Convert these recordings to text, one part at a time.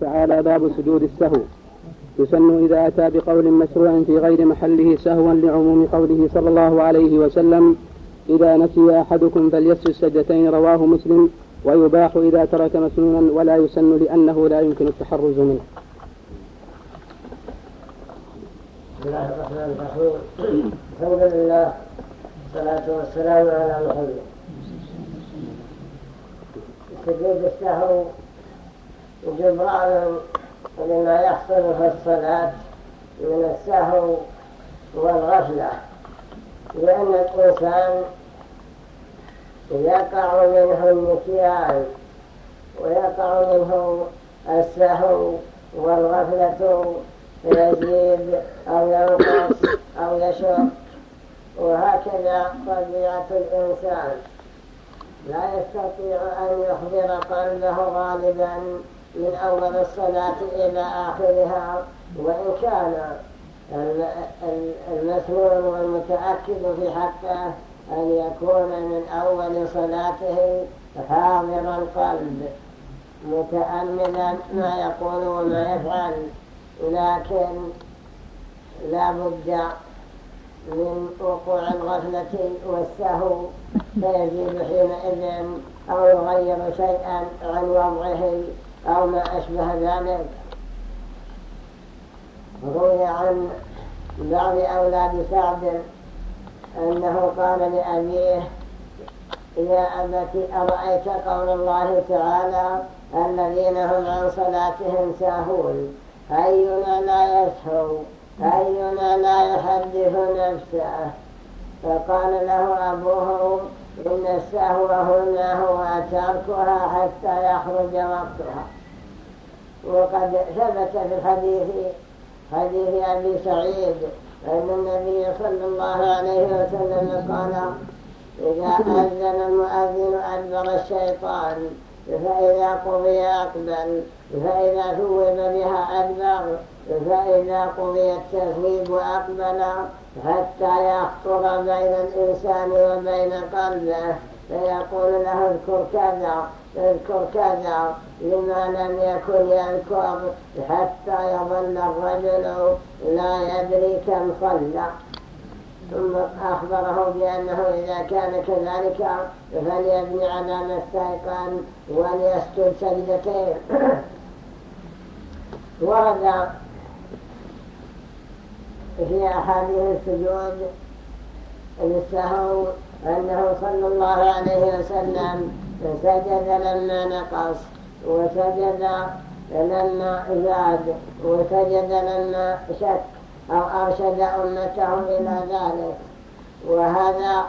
تعالى باب سجود السهو. يسن إذا أتى بقول مشروع في غير محله سهوا لعموم قوله صلى الله عليه وسلم إذا نسي أحدكم فليسجد سجدتين رواه مسلم. ويباح إذا ترك مسنونا ولا يسن لأنه لا يمكن التحرز منه. بسم الله الرحمن الرحيم. الحمد لله والصلاة والسلام على محمد سجود السهو جبران لما يحصل في الصلاة من السهو والغفلة. لأن الإنسان يقع منه النسيان ويقع منه السهو والغفلة يزيد أو ينقص أو يشق. وهكذا طبيعة الإنسان. لا يستطيع أن يحضر قلبه غالبا من أول الصلاة إلى آخرها وإن كان المسنون والمتأكد في حقه أن يكون من أول صلاته حاضر القلب متأملا ما يقول وما يفعل لكن لا بد من وقوع الغفلة والسهو فيزيد حينئذ أو يغير شيئا عن وضعه. أو ما أشبه ذلك. روي عن بعض أولاد سعد أنه قال لأبيه يا أبت أرأيت قول الله تعالى الذين هم عن صلاتهم ساهون. أينا لا يسهو أينا لا يحدث نفسه. فقال له أبوه إن السهو هنا هو تركها حتى يخرج وقتها. وقد ثبت في الحديث حديث أبي سعيد أن النبي صلى الله عليه وسلم قال إذا أذن المؤذن أدبر الشيطان فإذا قضي أقبل فإذا ثوب بها أدبر. فإذا قضي التثويب أقبل حتى يخطر بين الإنسان وبين قلبه فيقول له اذكر كذا اذكر كذا لما لم يكن يذكر حتى يظل الرجل لا يدري كم صلى. ثم أخبره بأنه إذا كان كذلك فليبني على ما استيقن وليسجد سجدتين. ورد في أحاديث السجود للسهو أنه صلى الله عليه وسلم سجد لما نقص وسجد لما زاد وسجد لما شك أو أرشد أمته إلى ذلك. وهذا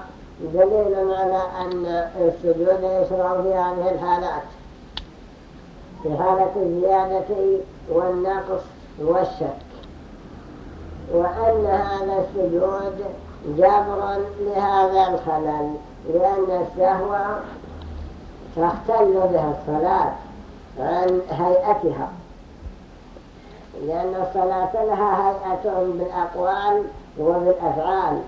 دليل على أن السجود يشرع في هذه الحالات في حالة الزيادة والنقص والشك. وأن هذا السجود جبر لهذا الخلل لأن السهو تختل بها الصلاة عن هيئتها. لأن الصلاة لها هيئة بالأقوال وبالأفعال.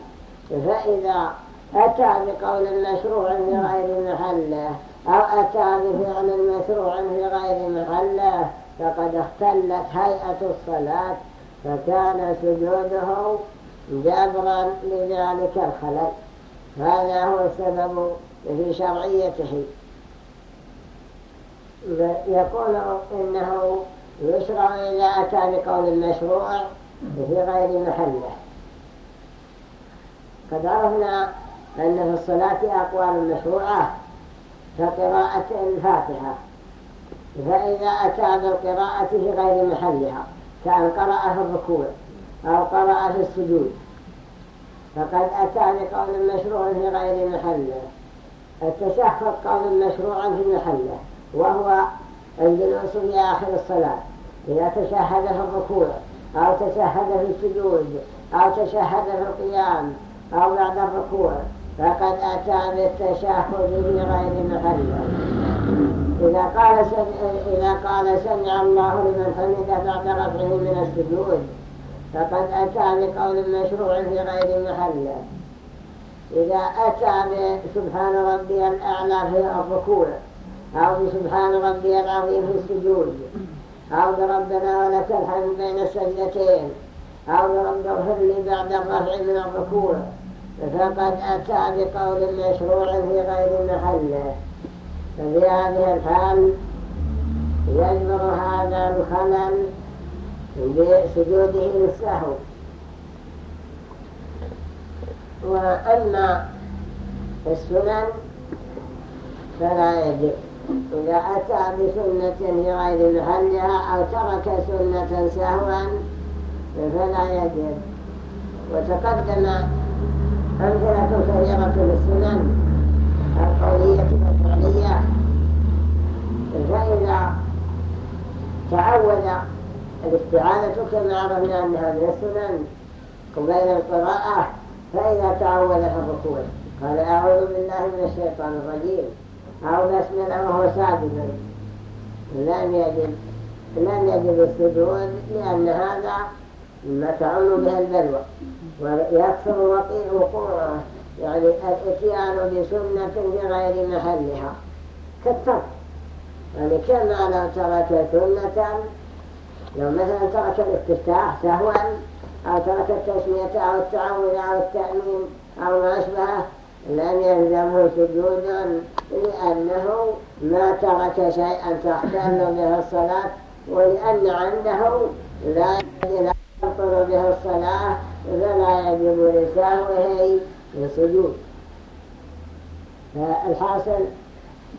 فإذا أتى بقول مشروع في غير محله أو أتى بفعل مشروع في غير محله فقد اختلت هيئة الصلاة فكان سجوده جبرا لذلك الخلل. هذا هو السبب في شرعيته. يقول إنه يشرع إذا أتى بقول المشروع في غير محله. قد عرفنا أن في الصلاة أقوال مشروعة كقراءة الفاتحة فإذا أتى بالقراءة في غير محلها. كأن قرأ في الركوع أو قرأ في السجود. فقد أتى بقول مشروع في غير محله. التشهد قول مشروع في محله وهو الجلوس في آخر الصلاة. إذا تشهد في الركوع أو تشهد في السجود أو تشهد في القيام أو بعد الركوع فقد أتى بالتشهد في غير محله إذا قال إذا قال سمع الله لمن حمده بعد رفعه من السجود فقد أتى بقول مشروع في غير محله إذا أتى بسبحان ربي الأعلى في الركوع أو بسبحان ربي العظيم في السجود أو بربنا ولك الحمد بين السجدتين أو برب اغفر لي بعد الرفع من الركوع. فقد أتى بقول مشروع في غير محله ففي هذه الحال يجبر هذا الخلل بسجوده للسهو وأما السنن فلا يجب. إذا أتى بسنة في غير محلها أو ترك سنة سهوا فلا يجب. وتقدم أمثلة كثيرة للسنن القولية والفعلية فإذا تعود الاستعانة كما عرفنا أنها من السنن. وبين القراءة فإذا تعود الركوع. قال أعوذ بالله من الشيطان الرجيم. أو بسم وهو ساجد. لم يجب لم يجب السجود لأن هذا ما تعم به البلوى. ويكثر وقوعه يعني الاتيان بسنة في غير محلها. كالترك. يعني كما لو ترك سنة. لو مثلا ترك الاستفتاح سهوا أو ترك التسمية أو التعوذ أو التأمين أو ما أشبهه لم يلزمه سجودا لأنه ما ترك شيئا تحتل به الصلاة ولأن عنده لا تبطل به الصلاة فلا يجب لسهوه السجود. فالحاصل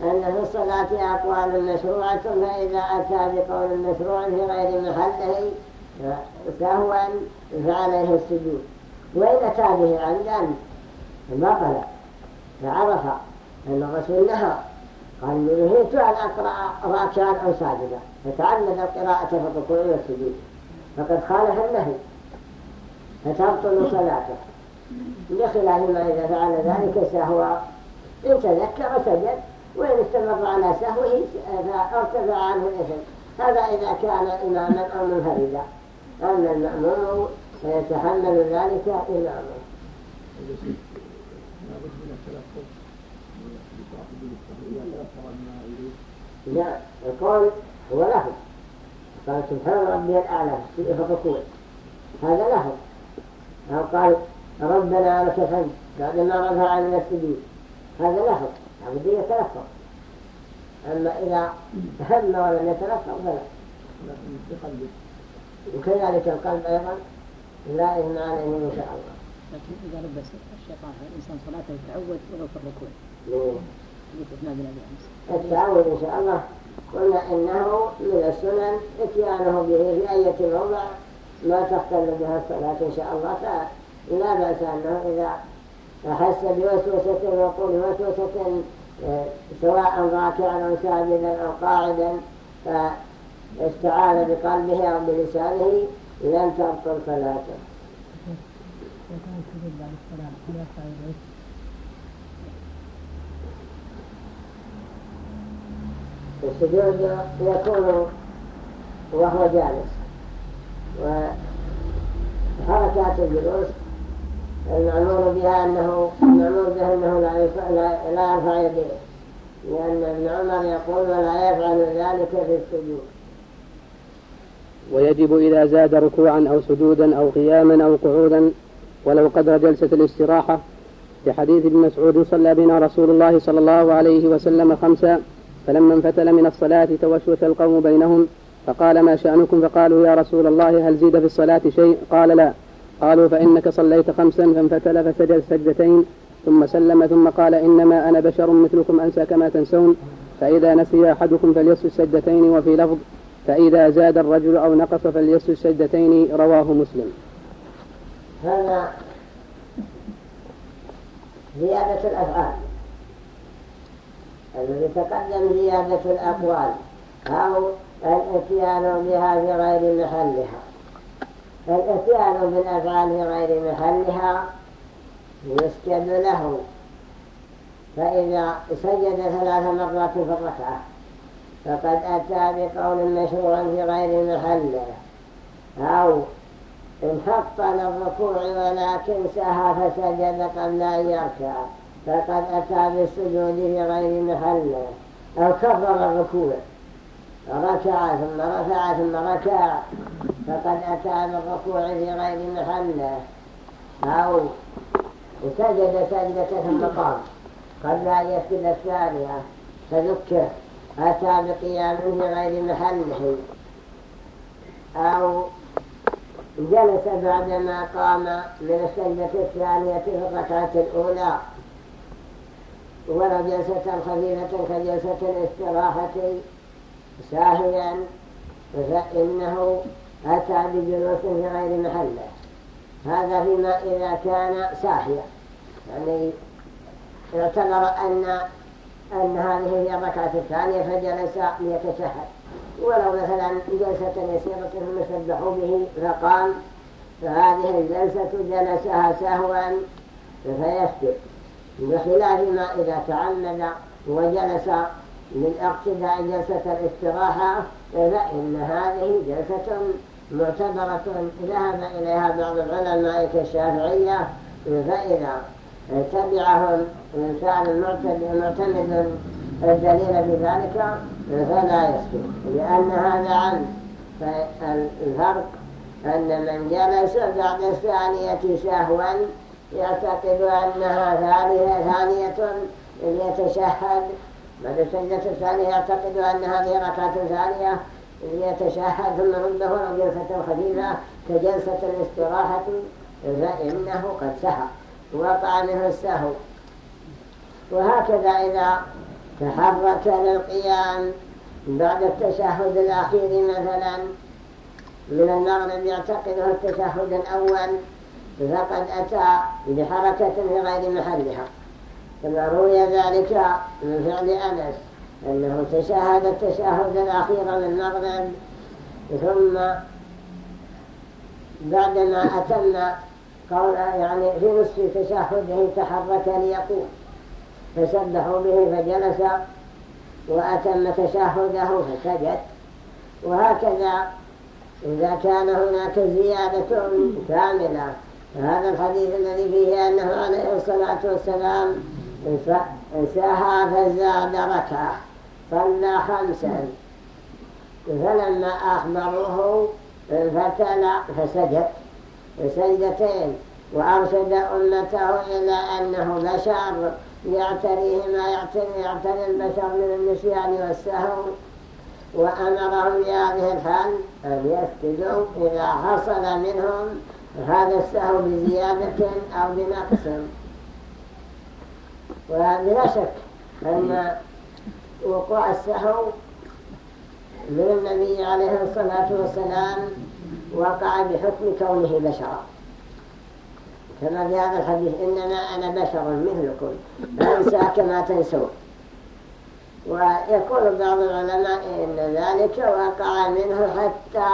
أن في الصلاة أقوال مشروعة فإذا أتى بقول مشروع في غير محله سهوا فعليه السجود. وإن أتى به عمدا بطل فعرف أن الرسول نهى قال نهيت أن أقرأ راكعا أو ساجدا فتعمد القراءة في الركوع والسجود فقد خالف النهي. فتبطل صلاته. بخلاف ما إذا فعل ذلك سهوا إن تذكر سجد وإن استمر على سهوه فارتفع عنه الإثم. هذا إذا كان إماما أو منفردا. أما المأموم فيتحمل ذلك إماما. لا القول هو لفظ قال سبحان ربي الأعلى في الركوع هذا لفظ أو قال ربنا لك الحمد بعد ما رفع من السجود هذا لفظ لابد يتلفظ. أما إذا هم ولم يتلفظ فلا وكذلك القلب أيضا لا إثم عليه إن شاء الله. لكن إذا لبس الشيطان الإنسان صلاته يتعود ولو في الركوع التعود إن شاء الله. قلنا إنه من السنن إتيانه به في أي موضع. ما تختل بها الصلاة إن شاء الله. فلا بأس أنه إذا أحس بوسوسة وقول وسوسة آه، سواء راكعا أو ساجدا أو قاعدا فاستعاذ بقلبه أو بلسانه لم تبطل صلاته. السجود يكون وهو جالس. وحركات الجلوس المعمول بها أنه المعمول به أنه لا, لا يرفع يديه. لأن ابن عمر يقول ولا يفعل ذلك في السجود. ويجب إذا زاد ركوعا أو سجودا أو قياما أو قعودا ولو قدر جلسة الاستراحة. في حديث ابن مسعود صلى بنا رسول الله صلى الله عليه وسلم خمسا فلما انفتل من الصلاة توشوش القوم بينهم فقال ما شأنكم؟ فقالوا يا رسول الله هل زيد في الصلاة شيء؟ قال لا. قالوا فإنك صليت خمسا فانفتل فسجد سجدتين ثم سلم ثم قال إنما أنا بشر مثلكم أنسى كما تنسون. فإذا نسي أحدكم فليسجد سجدتين وفي لفظ فإذا زاد الرجل أو نقص فليسجد سجدتين رواه مسلم. هذا زيادة الأفعال. الذي تقدم زيادة الأقوال. أو الاتيان بها في غير محلها. الاتيان بالأفعال في غير محلها يسجد له. فإذا سجد ثلاث مرات في الركعة فقد أتى بقول مشروع في غير محله. أو انحط للركوع ولكن سهى فسجد قبل أن يركع فقد أتى بالسجود في غير محله. أو كرر الركوع. ركع ثم رفع ثم ركع. فقد أتى بالركوع في غير محله أو سجد سجدة ثم قام. قبل أن يسجد الثانية فذكر أتى بقيام في غير محله أو جلس بعدما قام من السجدة الثانية في الركعة الأولى. ولو جلسة خفيفة كجلسة الاستراحة. ساهيا فإنه أتى بجلوس في غير محله. هذا فيما إذا كان ساهيا. يعني اعتبر أن أن هذه هي الركعة الثانية فجلس ليتشهد. ولو مثلا جلسة يسيرة ثم سبحوا به فقام فهذه الجلسة جلسها سهوا فيسجد. بخلاف ما إذا تعمد وجلس من اقتداء جلسة الاستراحة فإن هذه جلسة معتبرة ذهب إليها بعض العلماء كالشافعية فإذا تبعهم إنسان معتمد الدليل في ذلك فلا يسكت لأن هذا عنه فالفرق أن من جلس بعد الثانية سهوا يعتقد أنها ثانية ثانية ليتشهد بعد السجدة الثانية يعتقد أن هذه ركعة ثانية ليتشهد ثم ولو جلسة خفيفة كجلسة الاستراحة فإنه قد سهى وقع منه السهو. وهكذا إذا تحرك للقيام بعد التشهد الأخير مثلا من المغرب يعتقده التشهد الأول فقد أتى بحركة في غير محلها. كما روي ذلك من فعل أنس أنه تشاهد التشهد الأخير من المغرب ثم بعدما أتم قول يعني في نصف تشهده تحرك ليقوم. فسبحوا به فجلس وأتم تشهده فسجد. وهكذا إذا كان هناك زيادة كاملة هذا الحديث الذي فيه أنه عليه الصلاة والسلام سهى فزاد ركعة صلى خمسا فلما أخبروه فتلا فسجد. سجدتين وأرشد أمته إلى أنه بشر يعتريه ما يعتري, يعتري البشر من النسيان والسهو. وأمرهم بهذه الحال أن يسجدوا إذا حصل منهم هذا السهو بزيادة أو بنقص. وبلا شك أن وقوع السهو من النبي عليه الصلاة والسلام وقع بحكم كونه بشرا. كما في هذا الحديث إنما أنا بشر مثلكم أنسى كما تنسون. ويقول بعض العلماء إن ذلك وقع منه حتى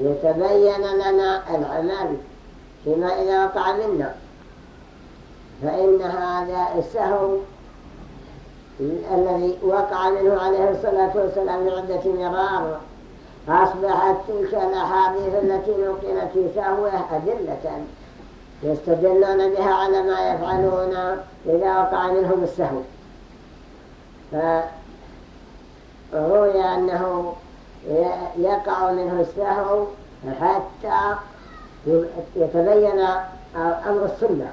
يتبين لنا العمل فيما إذا وقع منا. فإن هذا السهو الذي وقع منه عليه الصلاة والسلام عدة مرار أصبحت تلك الأحاديث التي نقلت في سهوه أدلة يستدلون بها على ما يفعلون إذا وقع منهم السهو. فروي أنه يقع منه السهو حتى يتبين أمر السنة.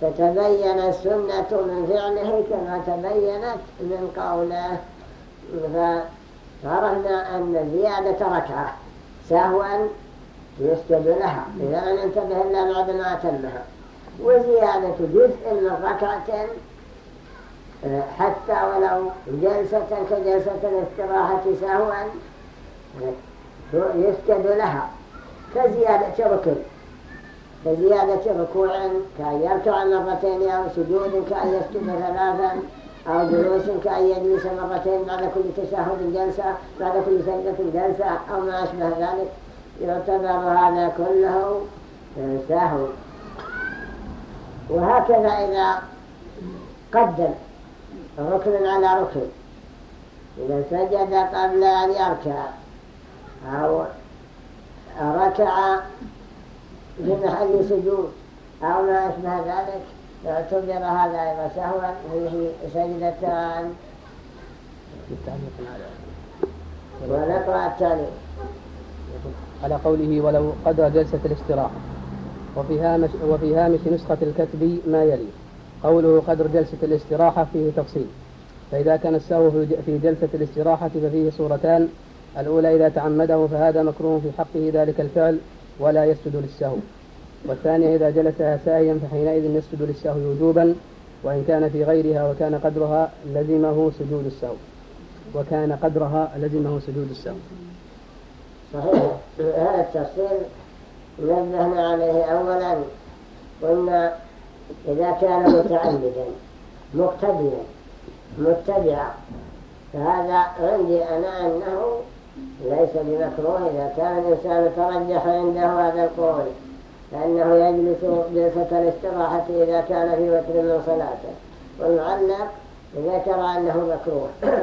تتبين السنة من فعله كما تبينت من قوله. فعرفنا أن زيادة ركعة سهوا يسجد لها إذا لم ينتبه إلا بعد ما أتمها وزيادة جزء من ركعة حتى ولو جلسة كجلسة الاستراحة سهوا يسجد لها كزيادة ركن كزيادة ركوع كأن يركع مرتين أو سجود كأن يسجد ثلاثا أو جلوس كأن يجلس مرتين بعد كل تشهد جلسة بعد كل سجدة جلسة أو ما أشبه ذلك. يعتبر هذا كله سهو وهكذا إذا قدم ركن على ركن. إذا سجد قبل أن يركع أو ركع في محل سجود أو ما أشبه ذلك يعتبر هذا أيضا سهوا فيه سجدتان ونقرأ التالي. على قوله ولو قدر جلسة الاستراحة. وفي هامش وفي هامش نسخة الكتب ما يلي. قوله قدر جلسة الاستراحة فيه تفصيل. فإذا كان السهو في جلسة الاستراحة ففيه صورتان. الأولى إذا تعمده فهذا مكروه في حقه ذلك الفعل. ولا يسجد للسهو. والثانية إذا جلسها ساهيا فحينئذ يسجد للسهو وجوبا وإن كان في غيرها وكان قدرها لزمه سجود السهو. وكان قدرها لزمه سجود السهو. صحيح. هذا التفصيل نبهنا عليه أولا قلنا إذا كان متعمدا مقتديا متبعا فهذا عندي أنا أنه ليس بمكروه إذا كان الإنسان ترجح عنده هذا القول فإنه يجلس جلسة الاستراحة إذا كان في وتر من صلاته. والمعلق ذكر أنه مكروه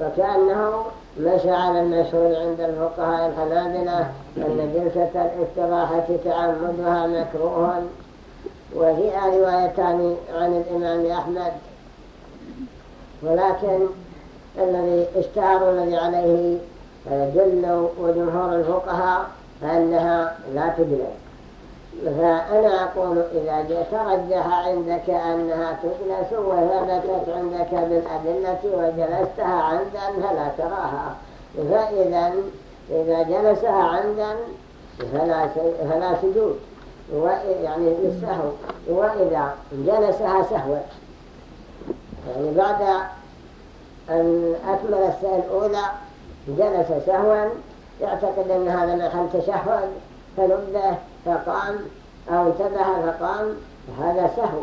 وكأنه مشى على المشهور عند الفقهاء الحنابلة أن جلسة الاستراحة تعمدها مكروه. وفيها روايتان عن الإمام أحمد ولكن الذي اشتهر الذي عليه جل وجمهور الفقهاء أنها لا تجلس فأنا أقول إذا ترجح عندك أنها تجلس وثبتت عندك بالأدلة وجلستها عمدا فلا تراها. فإذا إذا جلسها عمدا فلا, فلا سجود. يعني للسهو وإذا جلسها سهوا يعني بعد أن أكمل السنة الأولى جلس سهوا يعتقد أن هذا محل تشهد فنبه فقام أو انتبه فقام هذا سهو.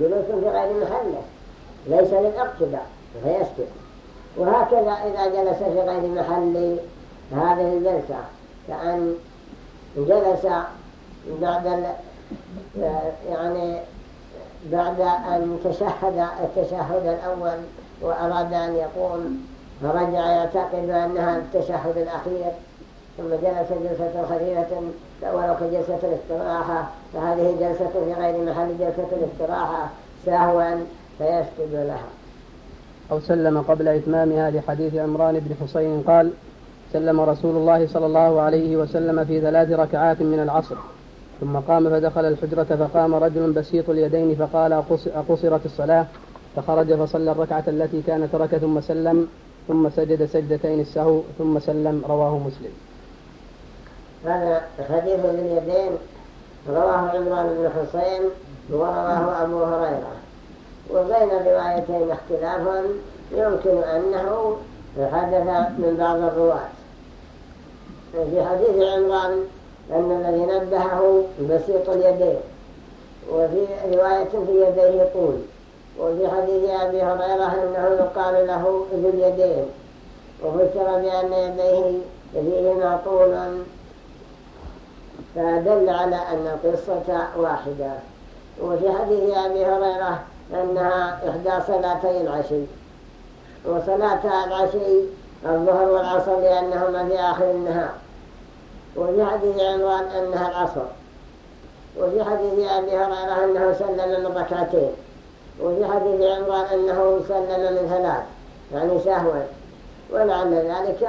جلوس في غير محله. ليس للاقتداء فيسكت. وهكذا إذا جلس في غير محل هذه الجلسة. كأن جلس بعد يعني بعد أن تشهد التشهد الأول وأراد أن يقوم. فرجع يعتقد أنها التشهد الأخير ثم جلس جلسة خفيفة ولو كجلسة الاستراحة فهذه جلسة في غير محل جلسة الاستراحة سهوا فيسجد لها. أو سلم قبل إتمامها لحديث عمران بن حسين قال سلم رسول الله صلى الله عليه وسلم في ثلاث ركعات من العصر ثم قام فدخل الحجرة فقام رجل بسيط اليدين فقال أقصرت الصلاة؟ فخرج فصلى الركعة التي كان ترك ثم سلم. ثم سجد سجدتين السهو ثم سلم رواه مسلم. هذا حديث اليدين رواه عمران بن حسين ورواه أبو هريرة. وبين الروايتين اختلاف يمكن أنه حدث من بعض الرواة. في حديث عمران أن الذي نبهه بسيط اليدين وفي رواية في يديه طول. وفي حديث أبي هريرة أنه يقال له ذو اليدين. وفسر بأن يديه فيهما طول فدل على أن القصة واحدة. وفي حديث أبي هريرة أنها إحدى صلاتي العشي. وصلاة العشي الظهر والعصر لأنهما في آخر النهار. وفي حديث عمران أنها العصر. وفي حديث أبي هريرة أنه سلم ركعتين وفي حديث عمران أنه سلم من ثلاث يعني سهوا ولعل ذلك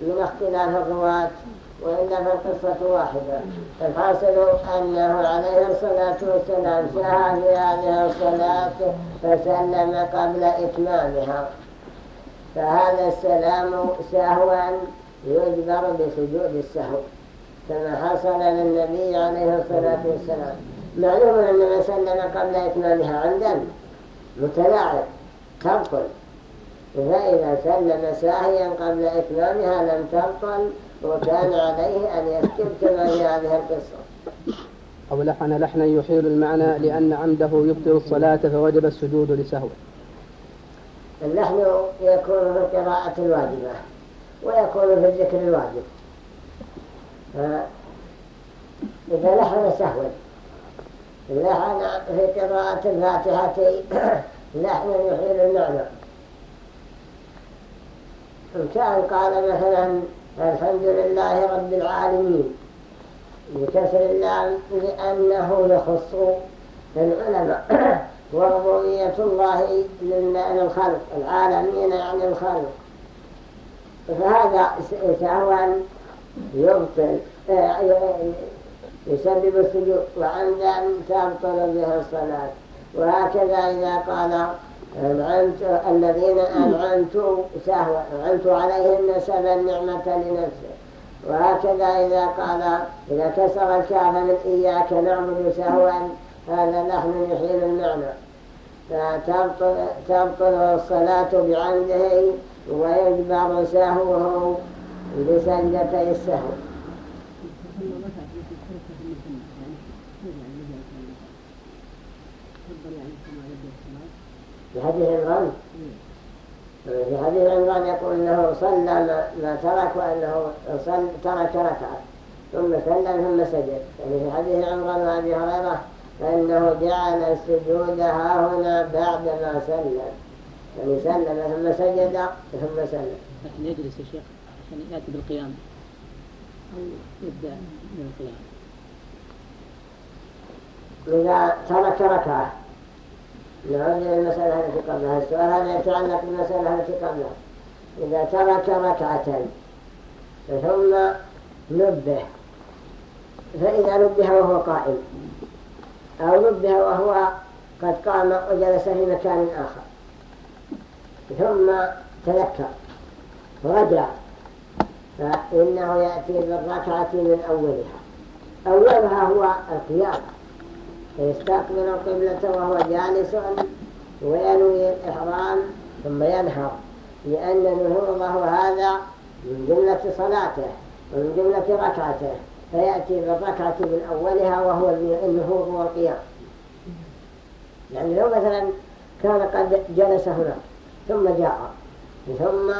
من اختلاف الرواة وإلا فالقصة واحدة. الحاصل أنه عليه الصلاة والسلام سهى في هذه الصلاة فسلم قبل إتمامها. فهذا السلام سهوا يجبر بسجود السهو. كما حصل للنبي عليه الصلاة والسلام. معلوم أن من سلم قبل إتمامها عمدا متلاعب. تبطل فإذا سلم ساهيا قبل إتمامها لم تبطل وكان عليه أن يسكت كما في هذه القصة. أو لحن لحنا يحيل المعنى لأن عمده يبطل الصلاة فوجب السجود لسهوه. اللحن يكون في القراءة الواجبة ويكون في الذكر الواجب. إذا لحن سهوا لحن في قراءة الفاتحة لحن يحيل المعنى كان قال مثلا الحمد لله رب العالمين. بكسر اللام لأنه يخص العلماء. وربوبية الله للخلق العالمين يعني الخلق. فهذا سهوا يبطل يسبب السجود وعمدا تبطل به الصلاة وهكذا إذا قال أنعمت الذين أنعمت سهوا أنعمت عليهم نسب النعمة لنفسه وهكذا إذا قال إذا كسر الكاف من إياك نعبد سهوا هذا نحن يحيل المعنى. فتبطل تبطل الصلاة بعمده ويجبر سهوه بسجدتي السهو. في حديث عمران في حديث عمران يقول إنه صلى ما ترك وإنه صل ترك ركعة ثم سلم ثم سجد. يعني في حديث عمران وابي هريره فإنه جعل السجود ها هنا بعد ما سلم يعني سلم ثم سجد ثم سلم. لكن يجلس يا شيخ عشان يأتي بالقيام؟ أو يبدأ من القيام؟ إذا ترك ركعة نعود إلى المسألة التي قبلها السؤال هذا يتعلق بالمسألة التي قبلها. إذا ترك ركعة ثم نبه. فإذا نبه وهو قائم أو نبه وهو قد قام وجلس في مكان آخر. ثم تذكر ورجع فإنه يأتي بالركعة من أولها. أولها هو القيام. فيستقبل القبلة وهو جالس وينوي الإحرام ثم ينهر لأن نهوضه هذا من جملة صلاته ومن جملة ركعته فيأتي بالركعة من أولها وهو النهوض والقيام. يعني لو مثلا كان قد جلس هناك ثم جاء ثم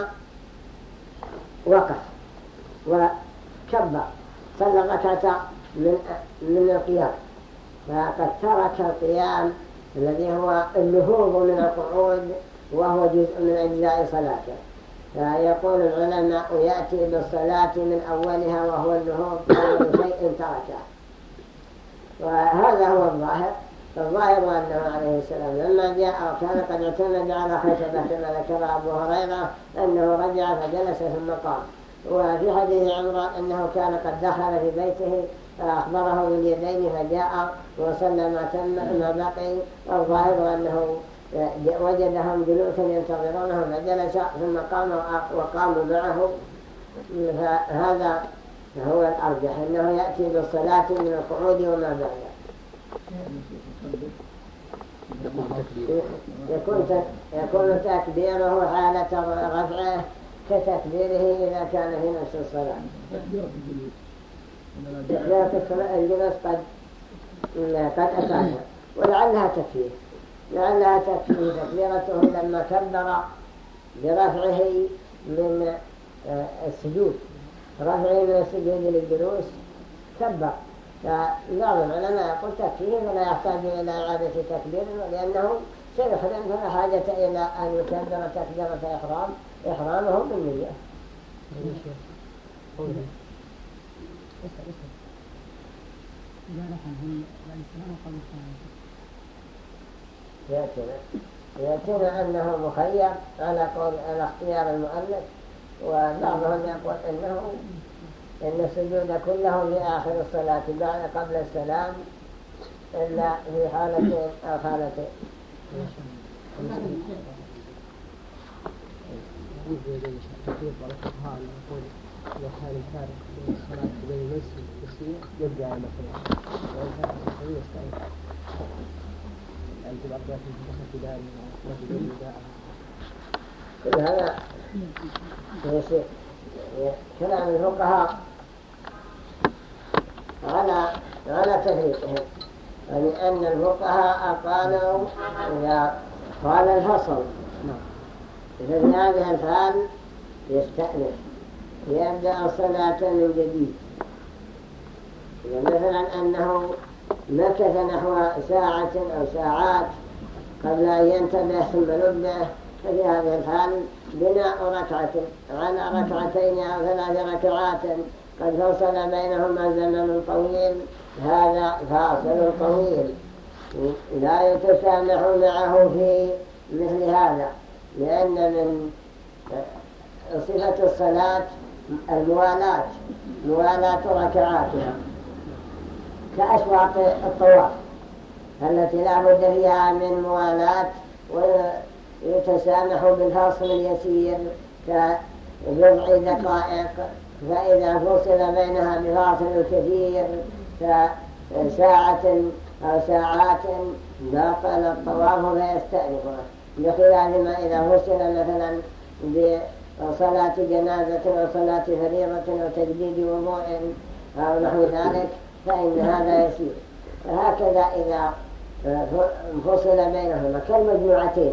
وقف وكبر صلى الركعة من من القيام. فقد ترك القيام الذي هو النهوض من القعود وهو جزء من أجزاء صلاته. فيقول العلماء يأتي بالصلاة من أولها وهو النهوض أول شيء تركه. وهذا هو الظاهر. فالظاهر أنه عليه السلام لما جاء وكان قد اعتمد على خشبة كما ذكر أبو هريرة أنه رجع فجلس ثم قام. وفي حديث عمران أنه كان قد دخل في بيته فأخبره باليدين فجاء وصلى ما تم ما بقي. الظاهر أنه وجدهم جلوسا ينتظرونه فجلس ثم قام وقاموا معه. فهذا هو الأرجح أنه يأتي بالصلاة من القعود وما بعده. يكون يكون تكبيره حالة رفعه كتكبيره إذا كان في نفس الصلاة. تكبيرة الجلوس قد قد أتاها ولعلها تكفيه لعلها تكفيه تكبيرته لما كبر برفعه من آه، السجود. رفعه من السجود للجلوس كبر. فبعض العلماء يقول تكفيه ولا يحتاج إلى إعادة تكبير لأنه سيحرم فلا حاجة إلى أن يكبر تكبيرة إحرام. إحرامه بالنية. يأتينا يأتينا أنه مخير على قول على اختيار المؤلف وبعضهم يقول إنه إن السجود كله في آخر الصلاة بعد قبل السلام إلا في حالة أو حالتين. إذا كان الفارق بين الصلاة وبين المسجد والسرير يرجع إلى المسجد وإن كان في السرير يستعين يعني تبقى في مسجد دار مسجد دار كل هذا كلام الفقهاء على على تفريقهم يعني أن الفقهاء قالوا إذا قال الفصل في هذه الحال يستأنف. يبدأ الصلاة من جديد مثلا أنه مكث نحو ساعة أو ساعات قبل أن ينتبه ثم نبه ففي هذه الحال بناء ركعة على ركعتين أو ثلاث ركعات قد فصل بينهما زمن طويل هذا فاصل طويل. لا يتسامح معه في مثل هذا لأن من صفة الصلاة الموالاة موالاة ركعاتها كأشواط الطواف التي لا بد فيها من موالاة ويتسامح بالفاصل اليسير كبضع دقائق فإذا فصل بينها بفاصل كثير كساعة أو ساعات بطل الطواف فيستأنفه بخلاف ما إذا فصل مثلا بصلاة جنازة أو صلاة فريضة أو تجديد وضوء أو نحو ذلك فإن هذا يسير. فهكذا إذا انفصل بينهما. كالمجموعتين.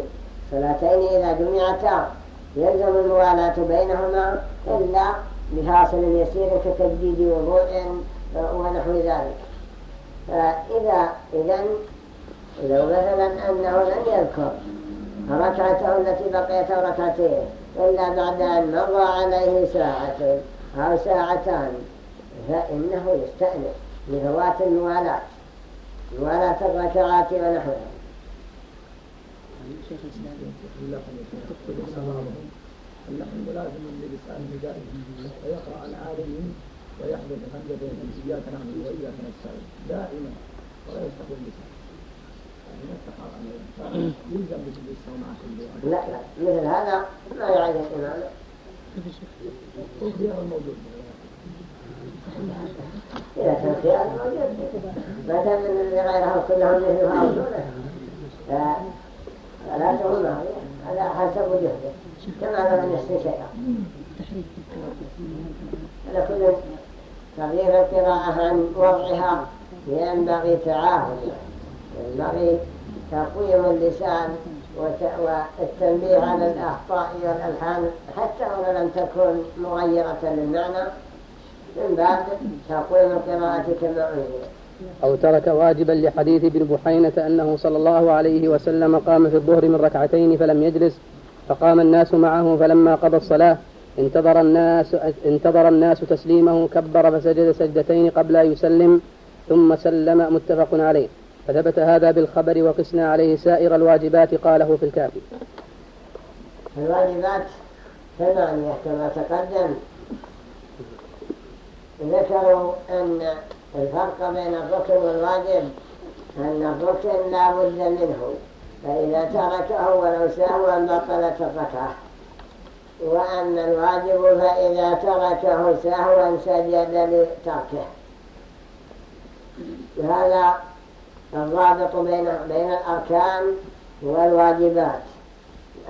صلاتين إذا جمعتا يلزم الموالاة بينهما إلا بفاصل يسير كتجديد وضوء ونحو ذلك. فإذا إذن لو مثلا أنه لم يذكر ركعته التي بقيت ركعتين إلا بعد أن مضى عليه ساعة أو ساعتان فإنه يستأنف لفوات الموالاة ولا الركعات ونحوها شيخ الإسلام اللحن ملازم للسان بدائه ويقرأ على عالمه ويحضر بحمد اياك نعبد وإياك نستعين. دائما ولا يستقبل اللسان يعني يلزم باللسان مع كل لا لا مثل هذا ما يعيد الامام الخيار الموجود إذا كان خيار موجود ما دام ان غيره كلهم مثلها أو دونه فلا تهمه هذا حسب جهده كما لم يحسن شيئا على كل تغيير القراءة عن وضعها ينبغي تعاهد ينبغي تقويم اللسان والتنبيه على الأخطاء والألحان حتى ولو لم تكن مغيرة للمعنى. من باب تقويم القراءة كما أو ترك واجبا لحديث ابن بحينة أنه صلى الله عليه وسلم قام في الظهر من ركعتين فلم يجلس فقام الناس معه فلما قضى الصلاة انتظر الناس انتظر الناس تسليمه كبر فسجد سجدتين قبل أن يسلم ثم سلم متفق عليه. فثبت هذا بالخبر وقسنا عليه سائر الواجبات قاله في الكافي. الواجبات ثمانية كما تقدم. ذكروا أن الفرق بين الركن والواجب أن الركن لا بد منه فإذا تركه ولو سهوا بطلت الركعة وأن الواجب فإذا تركه سهوا سجد لتركه. هذا الرابط بين بين الأركان والواجبات.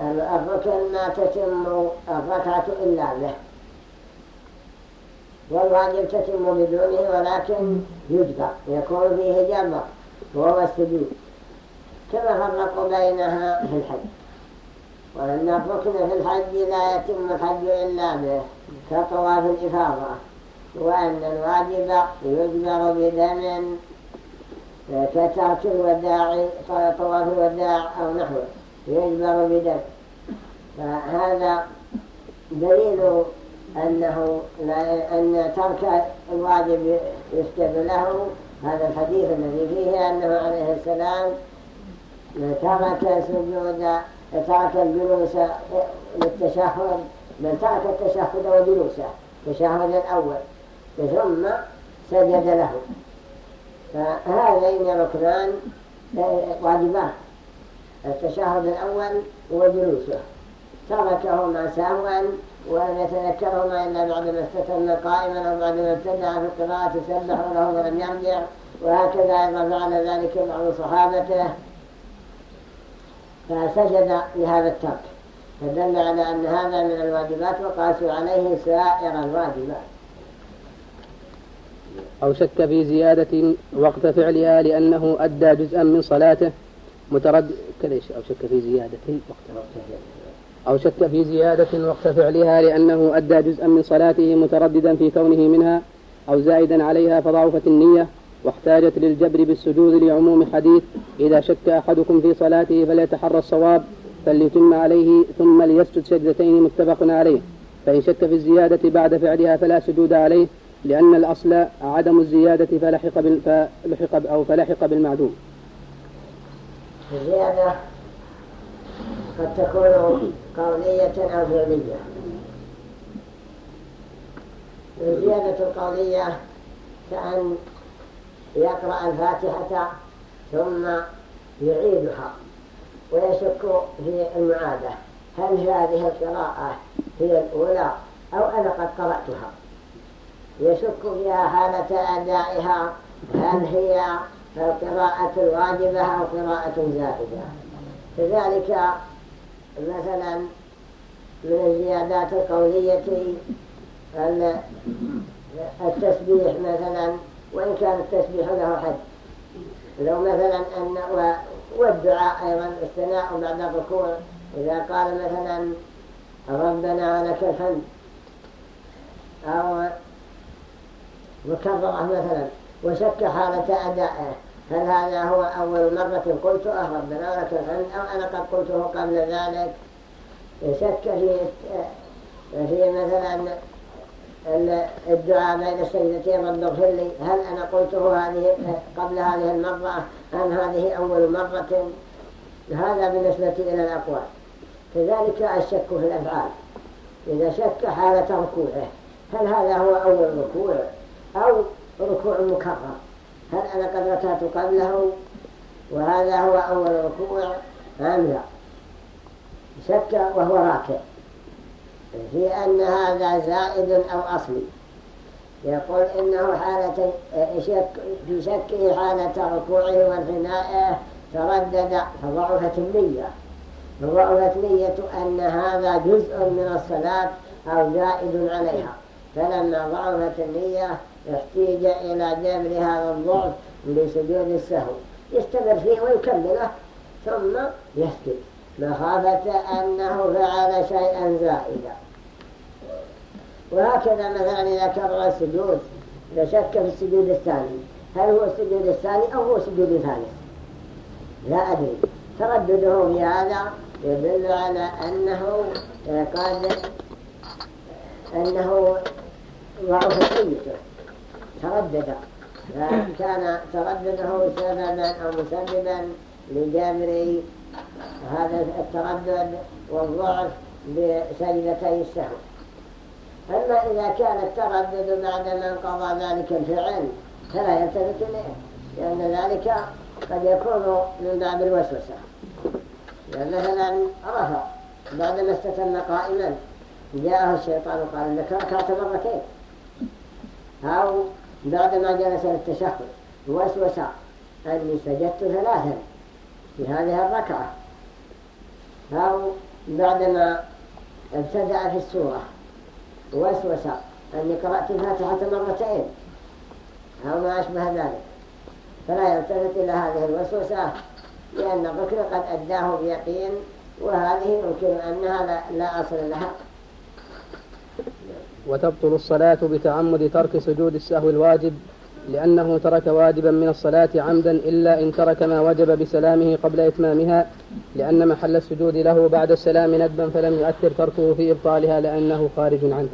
الركن ما تتم الركعة إلا به. والواجب تتم بدونه ولكن يجبر. يكون فيه جبر وهو السجود. كما فرقوا بينها في الحج. وأن الركن في الحج لا يتم الحج إلا به. كطواف الإفاضة. وأن الواجب يجبر بدم كترك الوداع طواف الوداع أو نحوه يجبر بدم فهذا دليل أنه لا أن ترك الواجب يسجد له هذا الحديث الذي فيه أنه عليه السلام ترك سجود ترك الجلوس للتشهد بل ترك التشهد وجلوسه التشهد الأول ثم سجد له. فهذين ركنان واجبان. التشهد الأول وجلوسه تركهما سهوا ولم يتذكرهما إلا بعد ما استتم قائما أو بعد ما ابتدع في القراءة سبح له ولم يرجع. وهكذا أيضا فعل ذلك بعض صحابته. فسجد لهذا الترك. فدل على أن هذا من الواجبات وقاسوا عليه سائر الواجبات. أو شك في زيادة وقت فعلها لأنه أدى جزءا من صلاته مترد كليش؟ أو شك في زيادة وقت أو شك في زيادة وقت فعلها لأنه أدى جزءا من صلاته مترددا في كونه منها أو زائدا عليها فضعفت النية واحتاجت للجبر بالسجود لعموم حديث إذا شك أحدكم في صلاته فليتحرى الصواب فليتم عليه ثم ليسجد سجدتين متفق عليه. فإن شك في الزيادة بعد فعلها فلا سجود عليه لأن الأصل عدم الزيادة فلحق, بال... فلحق أو فلحق بالمعدوم. الزيادة قد تكون قولية أو فعلية. الزيادة القولية كأن يقرأ الفاتحة ثم يعيدها ويشك في المعادة. هل هذه القراءة هي الأولى أو أنا قد قرأتها؟ يشك فيها حالة أدائها هل هي القراءة الواجبة أو قراءة زائدة كذلك مثلا من الزيادات القولية التسبيح مثلا وإن كان التسبيح له حد. لو مثلا أن والدعاء أيضا الثناء بعد الركوع. إذا قال مثلا ربنا ولك الحمد. أو مكررة مثلا وشك حالة أدائه هل هذا هو أول مرة قلته ربنا ولك الحمد أو أنا قد قلته قبل ذلك؟ شك في في مثلا الدعاء بين السجدتين رب اغفر لي هل أنا قلته هذه قبل هذه المرة أم هذه أول مرة؟ هذا بالنسبة إلى الأقوال. كذلك الشك في الأفعال. إذا شك حالة ركوعه هل هذا هو أول ركوع؟ أو ركوع مكرر. هل أنا قد ركعت قبله؟ وهذا هو أول ركوع أم لا شك وهو راكع. في أن هذا زائد أو أصلي يقول إنه حالة شك في شكه حالة ركوعه وانحنائه تردد فضعفت النية. فضعفت نية أن هذا جزء من الصلاة أو زائد عليها. فلما ضعفت النية احتيج إلى جبر هذا الضعف بسجود السهو. يستمر فيه ويكمله ثم يسجد مخافة أنه فعل شيئا زائدا. وهكذا مثلا إذا كرر السجود إذا شك في السجود الثاني. هل هو السجود الثاني أو هو السجود الثالث؟ لا أدري. تردده في هذا يدل على أنه قد أنه ضعف سيده تردد. كان تردده سببا أو مسببا لجبر هذا التردد والضعف بسجدتي السهو. أما إذا كان التردد بعد ما انقضى ذلك الفعل فلا يلتفت إليه لأن ذلك قد يكون من باب الوسوسة. لأن مثلا رفع بعدما استتم قائما جاءه الشيطان وقال لك ركعت مرتين. أو بعدما جلس للتشهد وسوس أني سجدت ثلاثا في هذه الركعة. أو بعدما ابتدأ في السورة وسوس أني قرأت الفاتحة مرتين. أو ما أشبه ذلك. فلا يلتفت إلى هذه الوسوسة لأن الركن قد أداه بيقين وهذه يمكن أنها لا, أصل لها. وتبطل الصلاة بتعمد ترك سجود السهو الواجب لأنه ترك واجبا من الصلاة عمدا إلا إن ترك ما وجب بسلامه قبل إتمامها لأن محل السجود له بعد السلام ندبا فلم يؤثر تركه في إبطالها لأنه خارج عنها.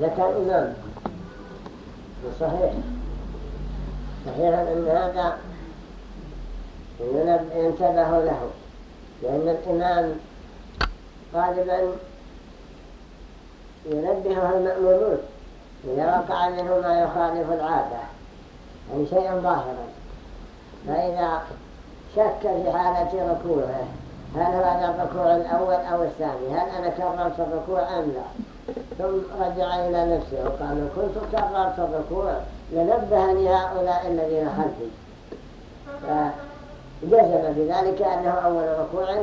ذكر الإمام صحيح. صحيح أن هذا ينتبه له لأن الإمام غالبا ينبهه المأمورون إذا وقع منه ما يخالف العادة أي شيئا ظاهرا. فإذا شك في حالة ركوعه هل هذا الركوع الأول أو الثاني؟ هل أنا كررت الركوع أم لا؟ ثم رجع إلى نفسه وقال كنت كررت الركوع لنبهني هؤلاء الذين خلفي. فجزم بذلك أنه أول ركوع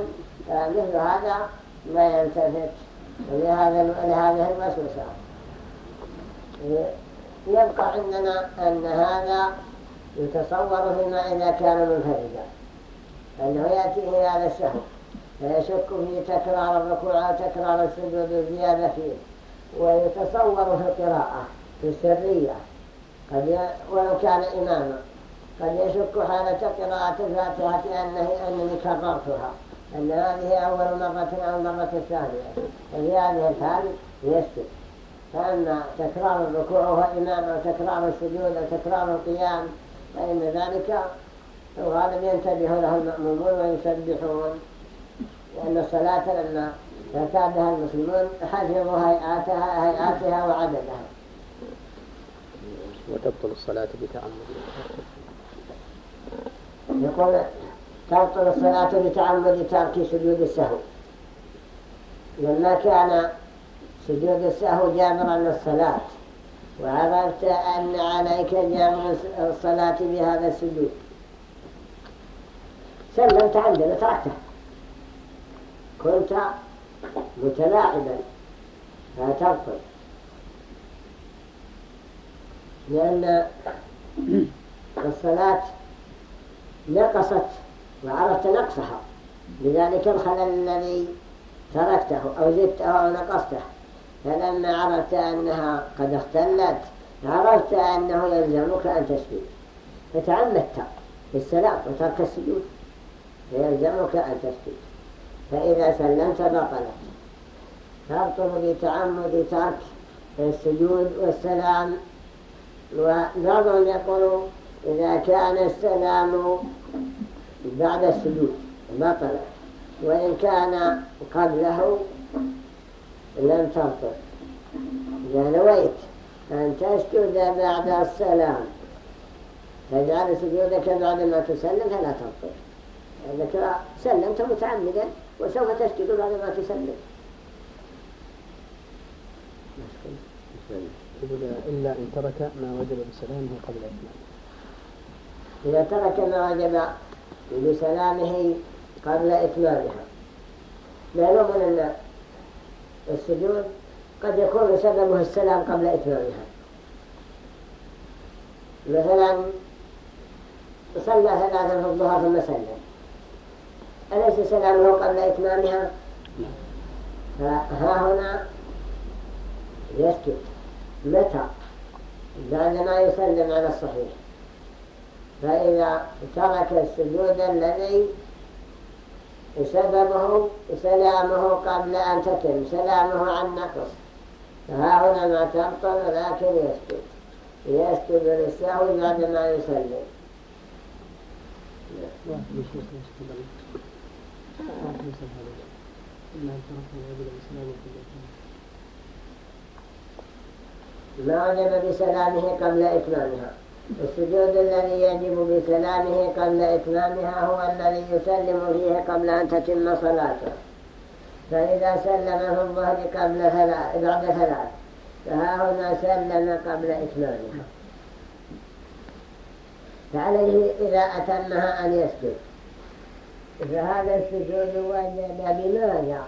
مثل هذا ما يلتفت لهذه الوسوسة يبقى عندنا أن هذا يتصور فيما إذا كان منفردا أنه يأتيه هذا السهو فيشك في تكرار الركوع أو تكرار السجود الزيادة فيه. ويتصور في القراءة في السرية. قد ولو كان إماما. قد يشك حالة قراءة الفاتحة أنه أنني كررتها أن هذه أول مرة أو المرة الثانية. ففي هذه الحال يسكت فأما تكرار الركوع هو إمام أو تكرار السجود أو تكرار القيام فإن ذلك الغالب ينتبه له المأمومون ويسبحون. لأن الصلاة لما اعتادها المسلمون حفظوا هيئاتها هيئاتها وعددها. وتبطل الصلاة بتعمد يقول تبطل الصلاة بتعمد ترك سجود السهو. لما كان سجود السهو جابرا للصلاة. وعرفت أن عليك جابر الصلاة بهذا السجود. سلمت عندنا تركته. كنت متلاعبا فتبطل لأن الصلاة نقصت وعرفت نقصها. لذلك الخلل الذي تركته أو زدته أو نقصته. فلما عرفت أنها قد اختلت عرفت أنه يلزمك أن تسجد. فتعمدت في السلام وترك السجود. فيلزمك أن تسجد. فإذا سلمت بطلت. تبطل بتعمد ترك السجود والسلام. وبعضهم يقول إذا كان السلام بعد السجود بطلت وإن كان قبله لم تبطل. نويت أن تسجد بعد السلام. تجعل سجودك بعد ما تسلم فلا تبطل. لأنك سلمت متعمدا وسوف تسجد بعد ما تسلم إلا إن ترك ما وجب بسلامه قبل إتمامه إذا ترك ما وجب بسلامه قبل إتمامها. معلوم أن السجود قد يكون سببه السلام قبل إتمامها. مثلا صلى ثلاثة في الظهر ثم سلم. أليس سلامه قبل إتمامها؟ فها هنا. يسكت. متى؟ بعدما يسلم على الصحيح. فإذا ترك السجود الذي سببه سلامه قبل أن تتم سلامه عن نقص. فها هنا ما تبطل لكن يسجد يسجد للسهو بعدما يسلم. ما وجب بسلامه قبل إتمامها. السجود الذي يجب بسلامه قبل إتمامها هو الذي يسلم فيه قبل أن تتم صلاته. فإذا سلم في الظهر قبل ثلاث بعد ثلاث فها هنا سلم قبل إتمامها. فعليه إذا أتمها أن يسجد. فهذا السجود وجب بماذا؟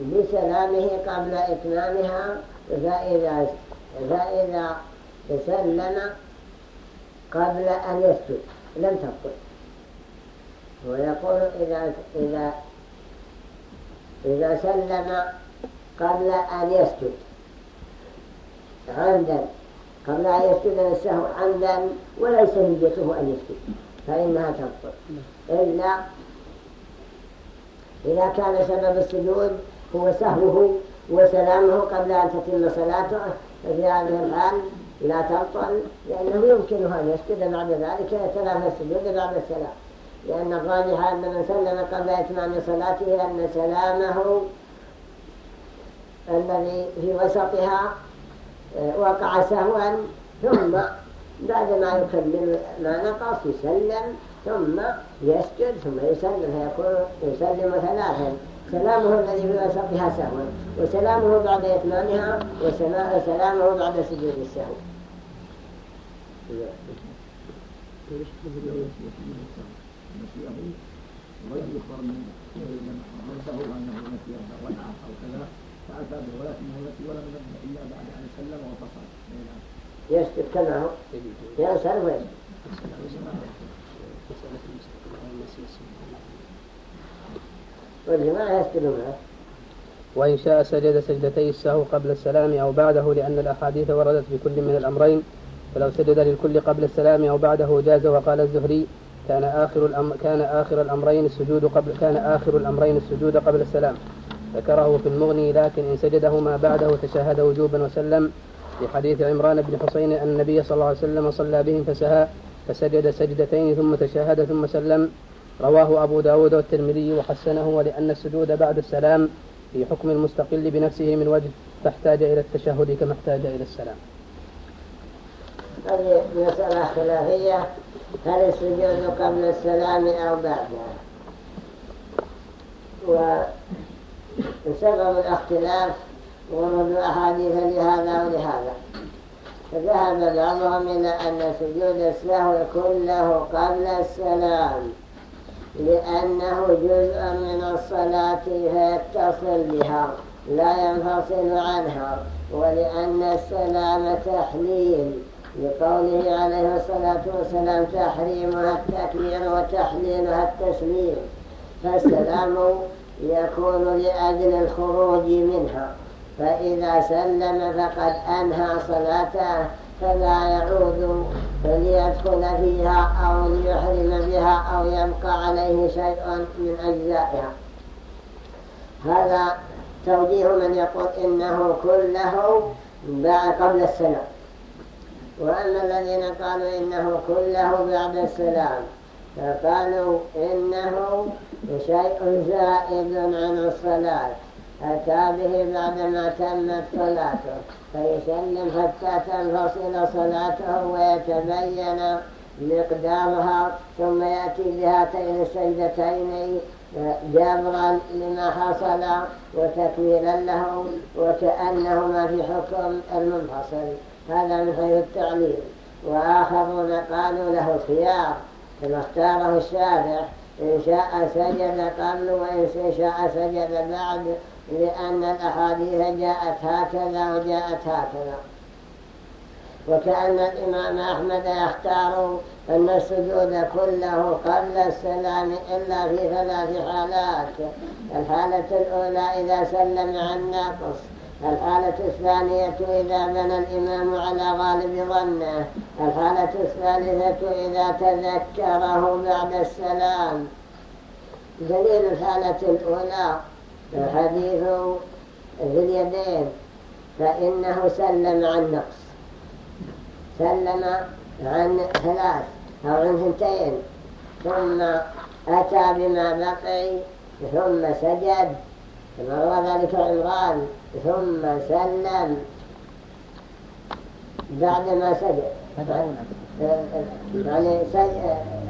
بسلامه قبل إتمامها فإذا, فإذا سلم قبل أن يسجد لم تبطل ويقول إذا, إذا, إذا سلم قبل أن يسجد. عمدا. قبل أن يسجد للسهو عمدا وليس نيته أن يسجد. فإنها تبطل. إلا إذا كان سبب السجود هو سهوه وسلامه قبل أن تتم صلاته ففي هذه الحال لا تبطل لأنه يمكنه أن يسجد بعد ذلك يتلافى السجود بعد السلام. لأن الراجح أن من سلم قبل إتمام صلاته أن سلامه الذي في وسطها آه، وقع سهوا ثم بعد ما يكمل ما نقص يسلم ثم يسجد ثم يسلم فيكون يسلم ثلاثا سلامه الذي في وسطها سهوا وسلامه بعد إتمامها وسلامه بعد سجود السهو. يسجد كما هو. ينسى ويسجد. والجماعة يسجدون وإن شاء سجد سجدتي السهو قبل السلام أو بعده لأن الأحاديث وردت بكل من الأمرين. فلو سجد للكل قبل السلام أو بعده جاز وقال الزهري كان آخر الأمر كان آخر الأمرين السجود قبل كان آخر الأمرين السجود قبل السلام. ذكره في المغني لكن إن سجده ما بعده تشهد وجوبا وسلم. في حديث عمران بن حسين أن النبي صلى الله عليه وسلم صلى بهم فسهى فسجد سجدتين ثم تشهد ثم سلم. رواه أبو داود والترمذي وحسنه ولأن السجود بعد السلام في حكم المستقل بنفسه من وجه فاحتاج إلى التشهد كما احتاج إلى السلام. هذه مسألة خلافية. هل السجود قبل السلام أو بعده وسبب الاختلاف ورد أحاديث لهذا ولهذا. فذهب بعضهم إلى أن سجود السهو كله قبل السلام لأنه جزء من الصلاة فيتصل بها لا ينفصل عنها ولأن السلام تحليل لقوله عليه الصلاة والسلام تحريمها التكبير وتحليلها التسليم فالسلام يكون لأجل الخروج منها. فإذا سلم فقد أنهى صلاته فلا يعود ليدخل فيها أو ليحرم بها أو يبقى عليه شيء من أجزائها. هذا توجيه من يقول إنه كله قبل السلام. وأما الذين قالوا إنه كله بعد السلام فقالوا إنه شيء زائد عن الصلاة. أتى به بعدما تمت صلاته فيسلم حتى تنفصل صلاته ويتبين مقدارها ثم يأتي بهاتين السجدتين جبرا لما حصل وتكميلا له وكأنهما في حكم المنفصل. هذا من حيث التعليل. وآخرون قالوا له الخيار كما اختاره الشارع إن شاء سجد قبل وإن شاء سجد بعد لأن الأحاديث جاءت هكذا وجاءت هكذا. وكأن الإمام أحمد يختار أن السجود كله قبل السلام إلا في ثلاث حالات. الحالة الأولى إذا سلم عن ناقص. الحالة الثانية إذا بنى الإمام على غالب ظنه. الحالة الثالثة إذا تذكره بعد السلام. دليل الحالة الأولى حديث ذي اليدين فإنه سلم عن نقص. سلم عن ثلاث أو عن ثنتين ثم أتى بما بقي ثم سجد. روى ذلك عمران ثم سلم بعدما سجد. يعني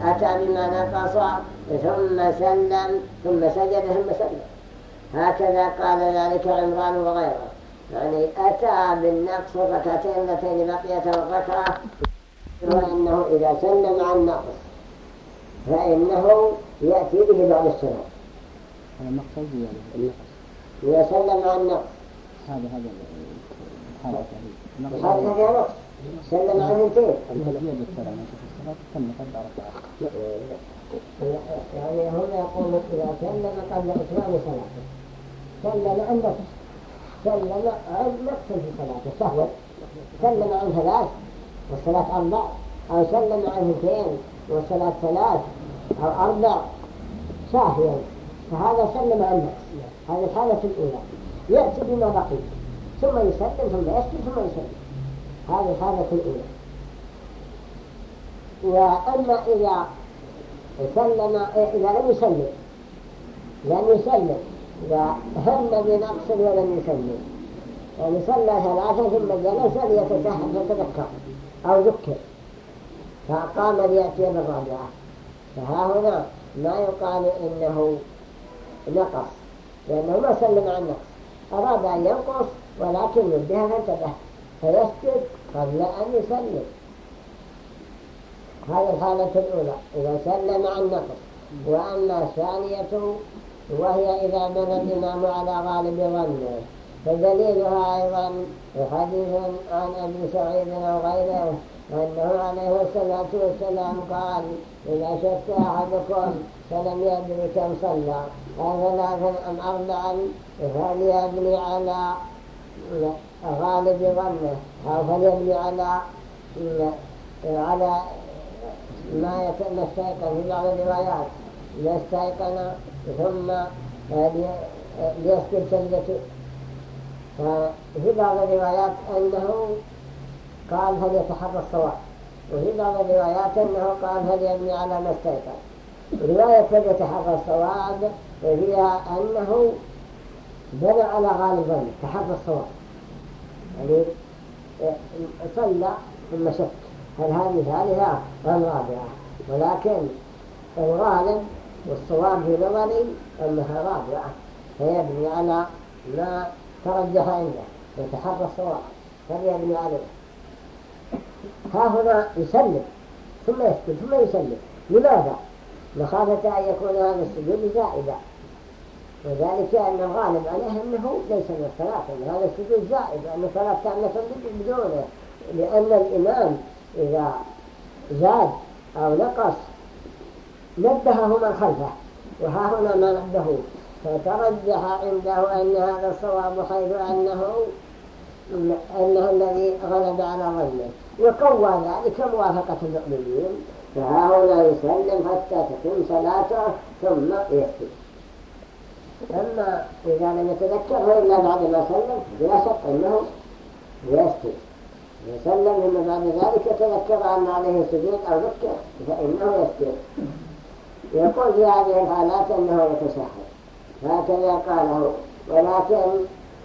أتى بما نقص ثم سلم ثم سجد ثم سلم هكذا قال ذلك عمران وغيره. يعني أتى بالنقص الركعتين اللتين بقيتا الركعة وإنه إذا سلم عن نقص فإنه يأتي به بعد السلام هذا المقصد يعني النقص؟ إذا سلم عن نقص هذا هذا هذا هذا نقص. سلم عن اثنتين بالسلام في الصلاة تم قبل ركعة يعني هنا يقول إذا سلم قبل إتمام صلاته سلم عن نقص سلم عن نقص في صلاته سهوا سلم عن ثلاث والصلاة أربع. أو سلم عن اثنين والصلاة ثلاث. أو أربع. ساهيا فهذا سلم عن هذه الحالة الأولى. يأتي بما بقي. ثم يسلم ثم يسلم ثم يسلم. هذه الحالة الأولى. وأما إذا سلم إذا لم يسلم لم يسلم إذا هم بنقص ولم يسلم يعني صلى ثلاثة ثم جلس ليتشهد فتذكر أو ذكر. فقام ليأتي بالرابعة فها هنا ما يقال إنه نقص لأنه ما سلم عن نقص أراد أن ينقص ولكن يديها فانتبه فيسجد قبل أن يسلم هذه الحالة الأولى. إذا سلم عن نقص وأما الثانية وهي إذا بنى الإمام على غالب ظنه. فدليلها أيضا حديث عن أبي سعيد وغيره أنه عليه الصلاة والسلام قال إذا شك أحدكم فلم يدري كم صلى ثلاثا أم أربعا فليبني على غالب ظنه أو فليبني على على ما يستيقن في بعض الروايات؟ يستيقن ثم ليسجد سجدة ففي بعض الروايات أنه قال فليتحرى الصواب؟ وفي بعض الروايات أنه قال فليبني على ما استيقن رواية فليتحرى الصواب؟ فيها أنه بنى على غالب تحرى الصواب. يعني صلى ثم شك. هل هذه ثالثة؟ أم رابعة. ولكن الغالب والصواب في نظري أنها رابعة فيبني على ما ترجح عنده يتحرى الصواب. فليبني عليه. ها هنا يسلم ثم يسكت ثم يسلم. لماذا؟ مخافة أن يكون هذا السجود زائدا وذلك أن الغالب عليه أنه ليس من الصلاة أن هذا السجود زائد لأن الصلاة تامة بدونه. لأن الإمام إذا زاد أو نقص نبهه من خلفه. وها هنا ما نبهه. فترجح عنده أن هذا الصواب حيث أنه أنه الذي غلب على ظنه. وقوى ذلك موافقة المؤمنين. فهؤلاء يسلم حتى تتم صلاته ثم يسجد أما إذا لم يتذكره إلا بعد ما سلم بلا شك أنه يسجد. يسلم ثم بعد ذلك تذكر أن عليه سجود أو ذكر فإنه يسجد. يقول في هذه الحالات أنه يتشهد هكذا قاله. ولكن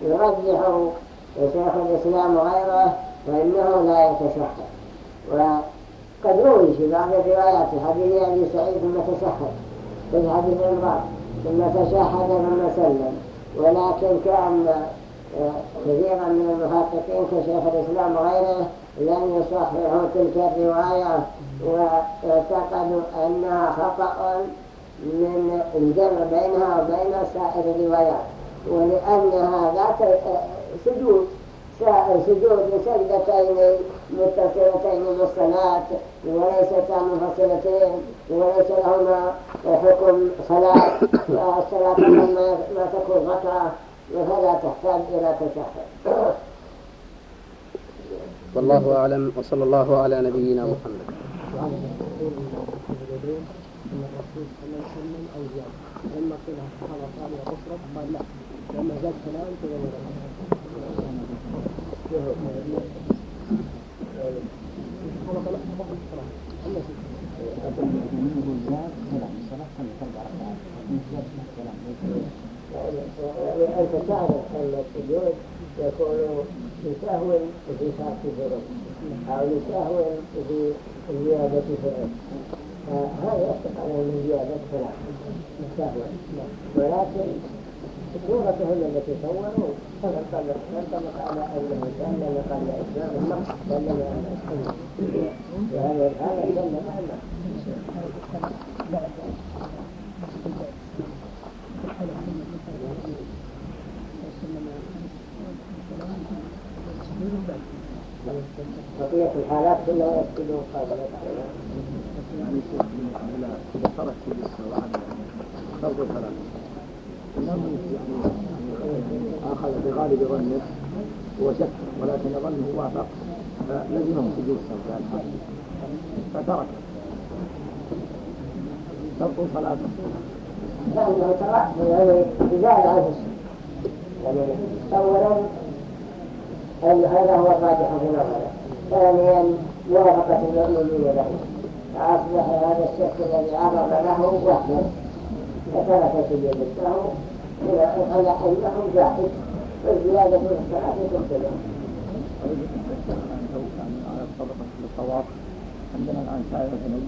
يرجح شيخ الإسلام غيره فإنه لا يتشهد وقد روي في بعض الروايات حديث أبي سعيد ثم تشهد في حديث عمران ثم تشهد ثم سلم. ولكن كان آه، كثيرا من المحققين كشيخ الإسلام وغيره لم يصححوا تلك الرواية واعتقدوا أنها خطأ من الجمع بينها وبين سائر الروايات ولأنها ذات سجود سجود سجدتين متصلتين بالصلاة وليستا منفصلتين وليس لهما حكم صلاة الصلاة ما تكون ركعة فلا تحتاج إلى تشهد. والله أعلم وصلى الله على نبينا محمد. ان الرسول صلى الله عليه وسلم أو زاد لما قيل الصحابه قالوا تصرف قال لا لما زاد كلام تعرف أن السجود يكون لسهو في شرط فرض أو لسهو في زيادة فرض فهذا عليه من زيادة فلا سهوا ولكن صورتهم التي صوروا تنطبق على أنه سلم قبل إسلام النقص سلم على إسلام وهذا الحالة سلم على بقية الحالات كلها يسجدون قبل الصلاة إذا ترك في الصلاة فرض ثلاثة أخذ بغالب ظنه وشك ولكن ظنه وافق فلزمه سجود الصلاة فترك. تبطل صلاته لأنه ترك يعني زاد عنه يعني أولا أن هذا هو الراجح في نظره ثانيا موافقة المؤمنين له فأصبح هذا الشك الذي عرض له وحده. فترك سجود السهو على أنه جاهز والزيادة في الصلاة تبطله عندنا الآن سائر يعني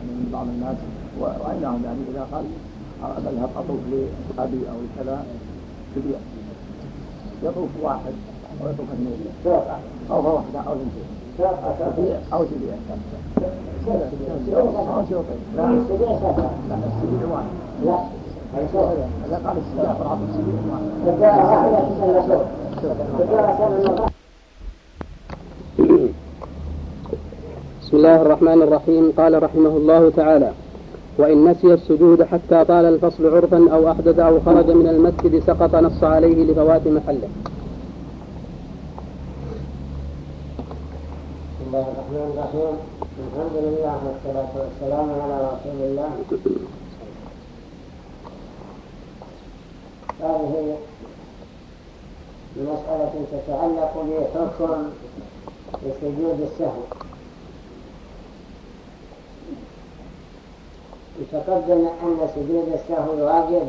من بعض الناس ورأيناهم يعني إذا قال أذهب أطوف لأبي أو تبيع يطوف واحد. أو أو أو بسم الله الرحمن الرحيم. قال رحمه الله تعالى وإن نسي السجود حتى طال الفصل عرفا أو أحدث أو خرج من المسجد سقط نص عليه لفوات محله. الله الرحمن الرحيم. الحمد لله والصلاة والسلام على رسول الله. هذه مسألة تتعلق بحكم بسجود السهو. تقدم أن سجود السهو واجب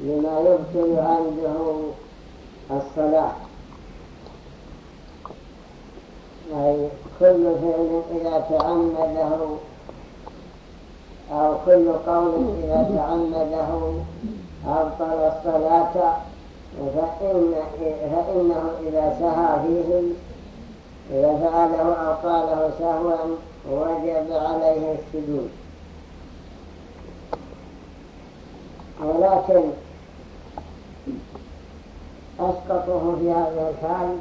لما يبطل عنده الصلاة. أي كل فعل إذا تعمده أو كل قول إذا تعمده أبطل الصلاة فإن فإنه إذا سهى فيه إذا فعله أو قاله سهوا وجب عليه السجود. ولكن أسقطه في هذه الحال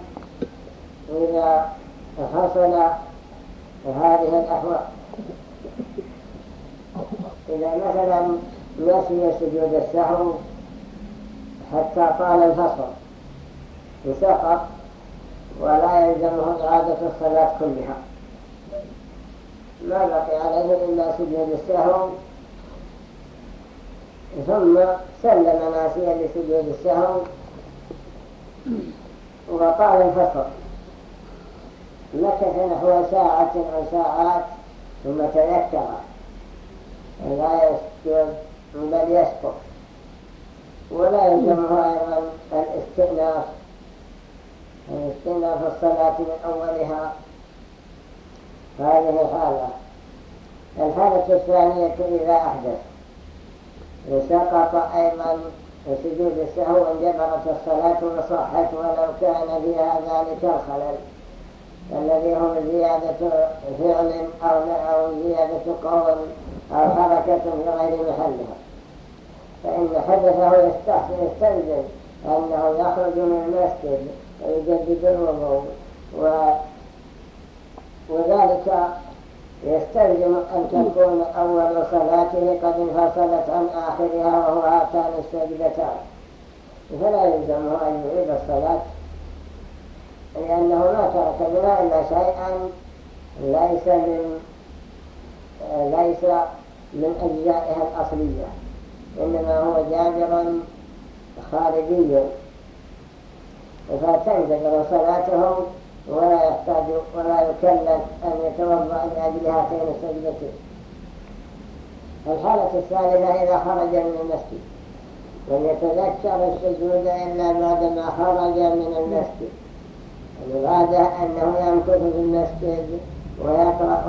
إذا حصل هذه الأحوال إذا مثلا نسي سجود السهو حتى طال الفصل وسقط ولا يلزمه إعادة الصلاة كلها. ما بقي عليه إلا سجود السهو. ثم سلم ناسيا لسجود السهو وطال الفصل. مكث نحو ساعة أو ساعات ثم تذكر لا يسجد بل يسقط ولا يلزمه أيضا الاستئناف. الاستئناف الصلاة من أولها. هذه حالة الحالة الثانية إذا أحدث. سقط أيضا سجود السهو انجبرت الصلاة وصحت ولو كان فيها ذلك الخلل. الذي هو زيادة فعل أو أو زيادة قول أو حركة في غير محلها. فإن حدثه يستحسن يستلزم أنه يخرج من المسجد ويجدد الوضوء و وذلك يستلزم أن تكون أول صلاته قد انفصلت عن آخرها وهو هاتان السجدتان. فلا يلزمه أن يعيد الصلاة لأنه ما ترك منها إلا شيئا ليس من ليس من أجزائها الأصلية إنما هو جابر خارجي. فتنزل صلاته ولا يحتاج ولا يكلف أن يتوضأ لأجل هاتين السجدتين الحالة الثالثة إذا خرج من المسجد لم يتذكر السجود إلا بعدما خرج من المسجد. الإرادة أنه يمكث في المسجد ويقرأ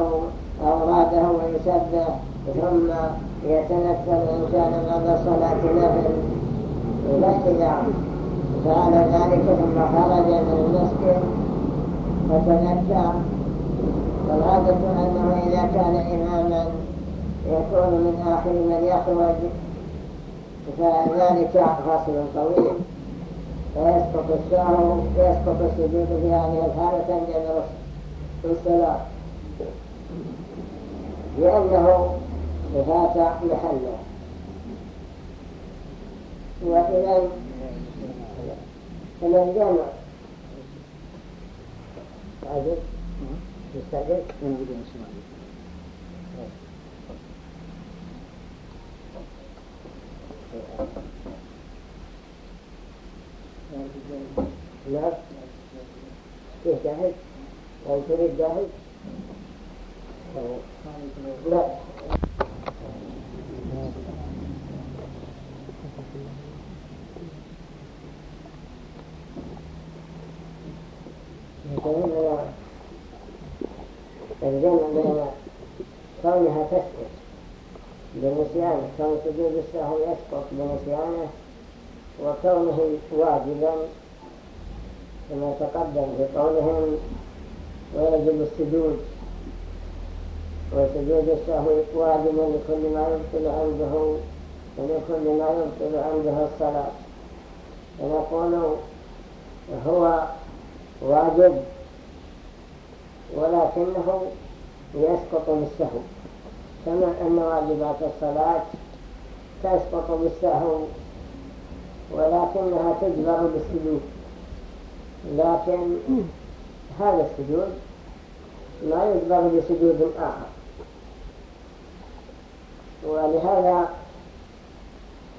أوراده ويسبح ثم يتنفل إن كان بعد صلاة نفل. إذا فعل ذلك ثم خرج من المسجد فتذكر والعادة أنه إذا كان إماما يكون من آخر من يخرج فذلك فصل طويل. فيسقط الشهر يسقط السجود في هذه الحالة تنجبر الصلاة لأنه فات محله وإذا فمن جمع عدد مستعجل لا كيف جاهز أو تريد جاهز لا فإننا الجمع بين كونها تسقط بنسيان كون سجود السهو يسقط بنسيانه وكونه واجبا كما تقدم في قولهم ويجب السجود. وسجود السهو واجب لكل ما يبطل عنده ولكل ما يبطل عنده الصلاة. فنقول هو واجب ولكنه يسقط بالسهو. كما أن واجبات الصلاة تسقط بالسهو ولكنها تجبر بالسجود لكن هذا السجود لا يجبر بسجود آخر ولهذا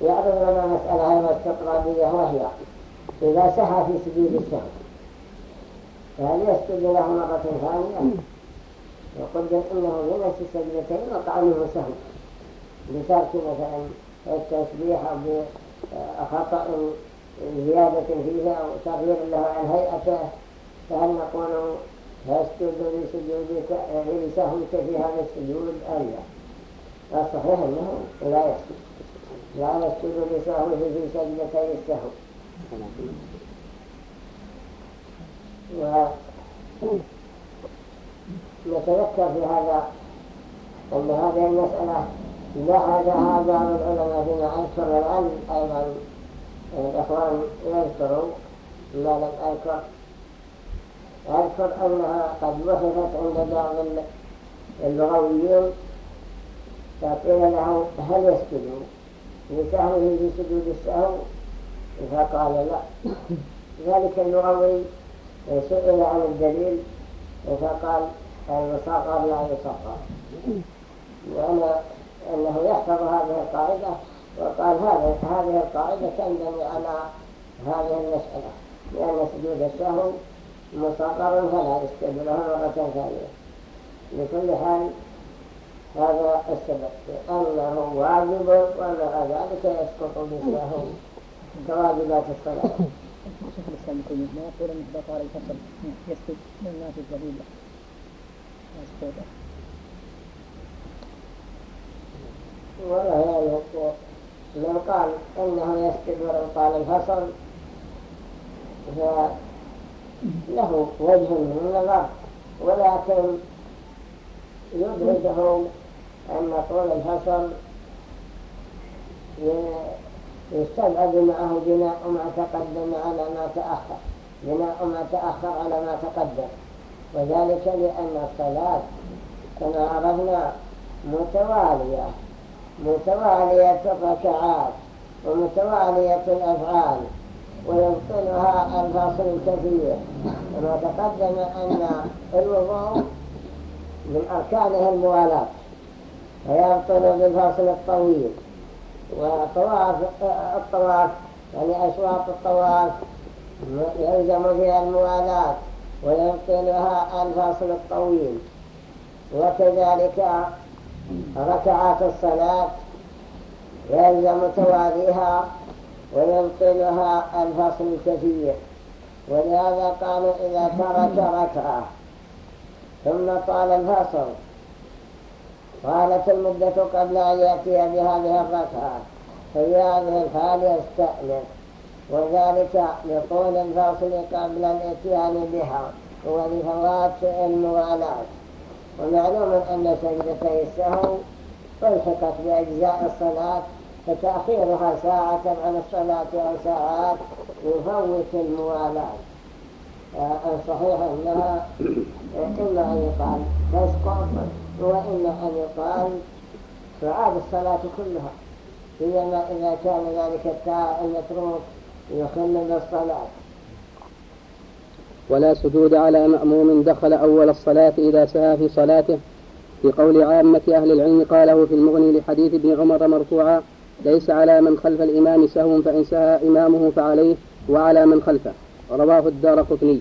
يعرض لنا مسألة أيضا استقرارية وهي إذا سهى في سجود السهو فهل يسجد له مرة ثانية؟ وقدر أنه من السجدتين وقع منه سهو. بترك مثلا التسبيح أو بخطأ زيادة فيها أو تغيير له عن هيئته فهل نقول يسجد لسجودك لسهوك في هذا السجود؟ أم لا. الصحيح أنه لا يسجد. لا يسجد لسهوة في سجدتي السهو. ونتذكر في هذا أن هذه المسألة لها بعض العلماء فيما أذكر الآن أيضا الإخوان يذكروا ما لم أذكر أذكر أنها قد بحثت عند بعض اللغويين فقيل له هل يسجدوا لسهوه بسجود السهو؟ فقال لا. ذلك اللغوي سئل عن الدليل فقال المصغر لا يصغر لأن أنه يحفظ هذه القاعدة وقال هذه القاعدة تنبني على هذه المسألة لأن سجود السهو مصغر فلا يسجد له مرة ثانية. لكل حال هذا السبب أنه واجب ومع ذلك يسقط بالسهو كواجبات الصلاة. شيخ الإسلام ابن ما يقول أنه طال الفصل يسجد للناس الجليلة يسقط. ولا لو قال انه يسجد ولو طال الفصل فله وجه من النظر ولكن يدرجه ان طول الفصل يستبعد معه بناء ما تقدم على ما تأخر بناء ما تأخر على ما تقدم وذلك لأن الصلاة كما عرفنا متوالية متوالية الركعات ومتوالية الأفعال ويبطلها الفاصل الكثير. كما تقدم أن الوضوء من أركانه الموالاة فيبطل بالفاصل الطويل. وطواف الطواف يعني أشواط الطواف يلزم فيها الموالاة ويبطلها الفاصل الطويل. وكذلك ركعات الصلاة يلزم تواليها ويبطلها الفصل الكثير. ولهذا قالوا إذا ترك ركعة ثم طال الفصل طالت المدة قبل أن يأتي بهذه الركعة في هذه الحال يستأنف. وذلك لطول الفصل قبل الإتيان بها ولفوات الموالاة ومعلوم أن سجدتي السهو تلحقت بأجزاء الصلاة فتأخيرها ساعة عن الصلاة أو ساعات يفوت الموالاة. الصحيح أنها إما أن يقال تسقط وإما أن يقال تعاد الصلاة كلها. فيما إذا كان ذلك المتروك يخلل الصلاة. ولا سجود على مأموم دخل أول الصلاة إذا سهى في صلاته. في قول عامة أهل العلم قاله في المغني لحديث ابن عمر مرفوعا ليس على من خلف الإمام سهو فإن سهى إمامه فعليه وعلى من خلفه. رواه الدار قطني.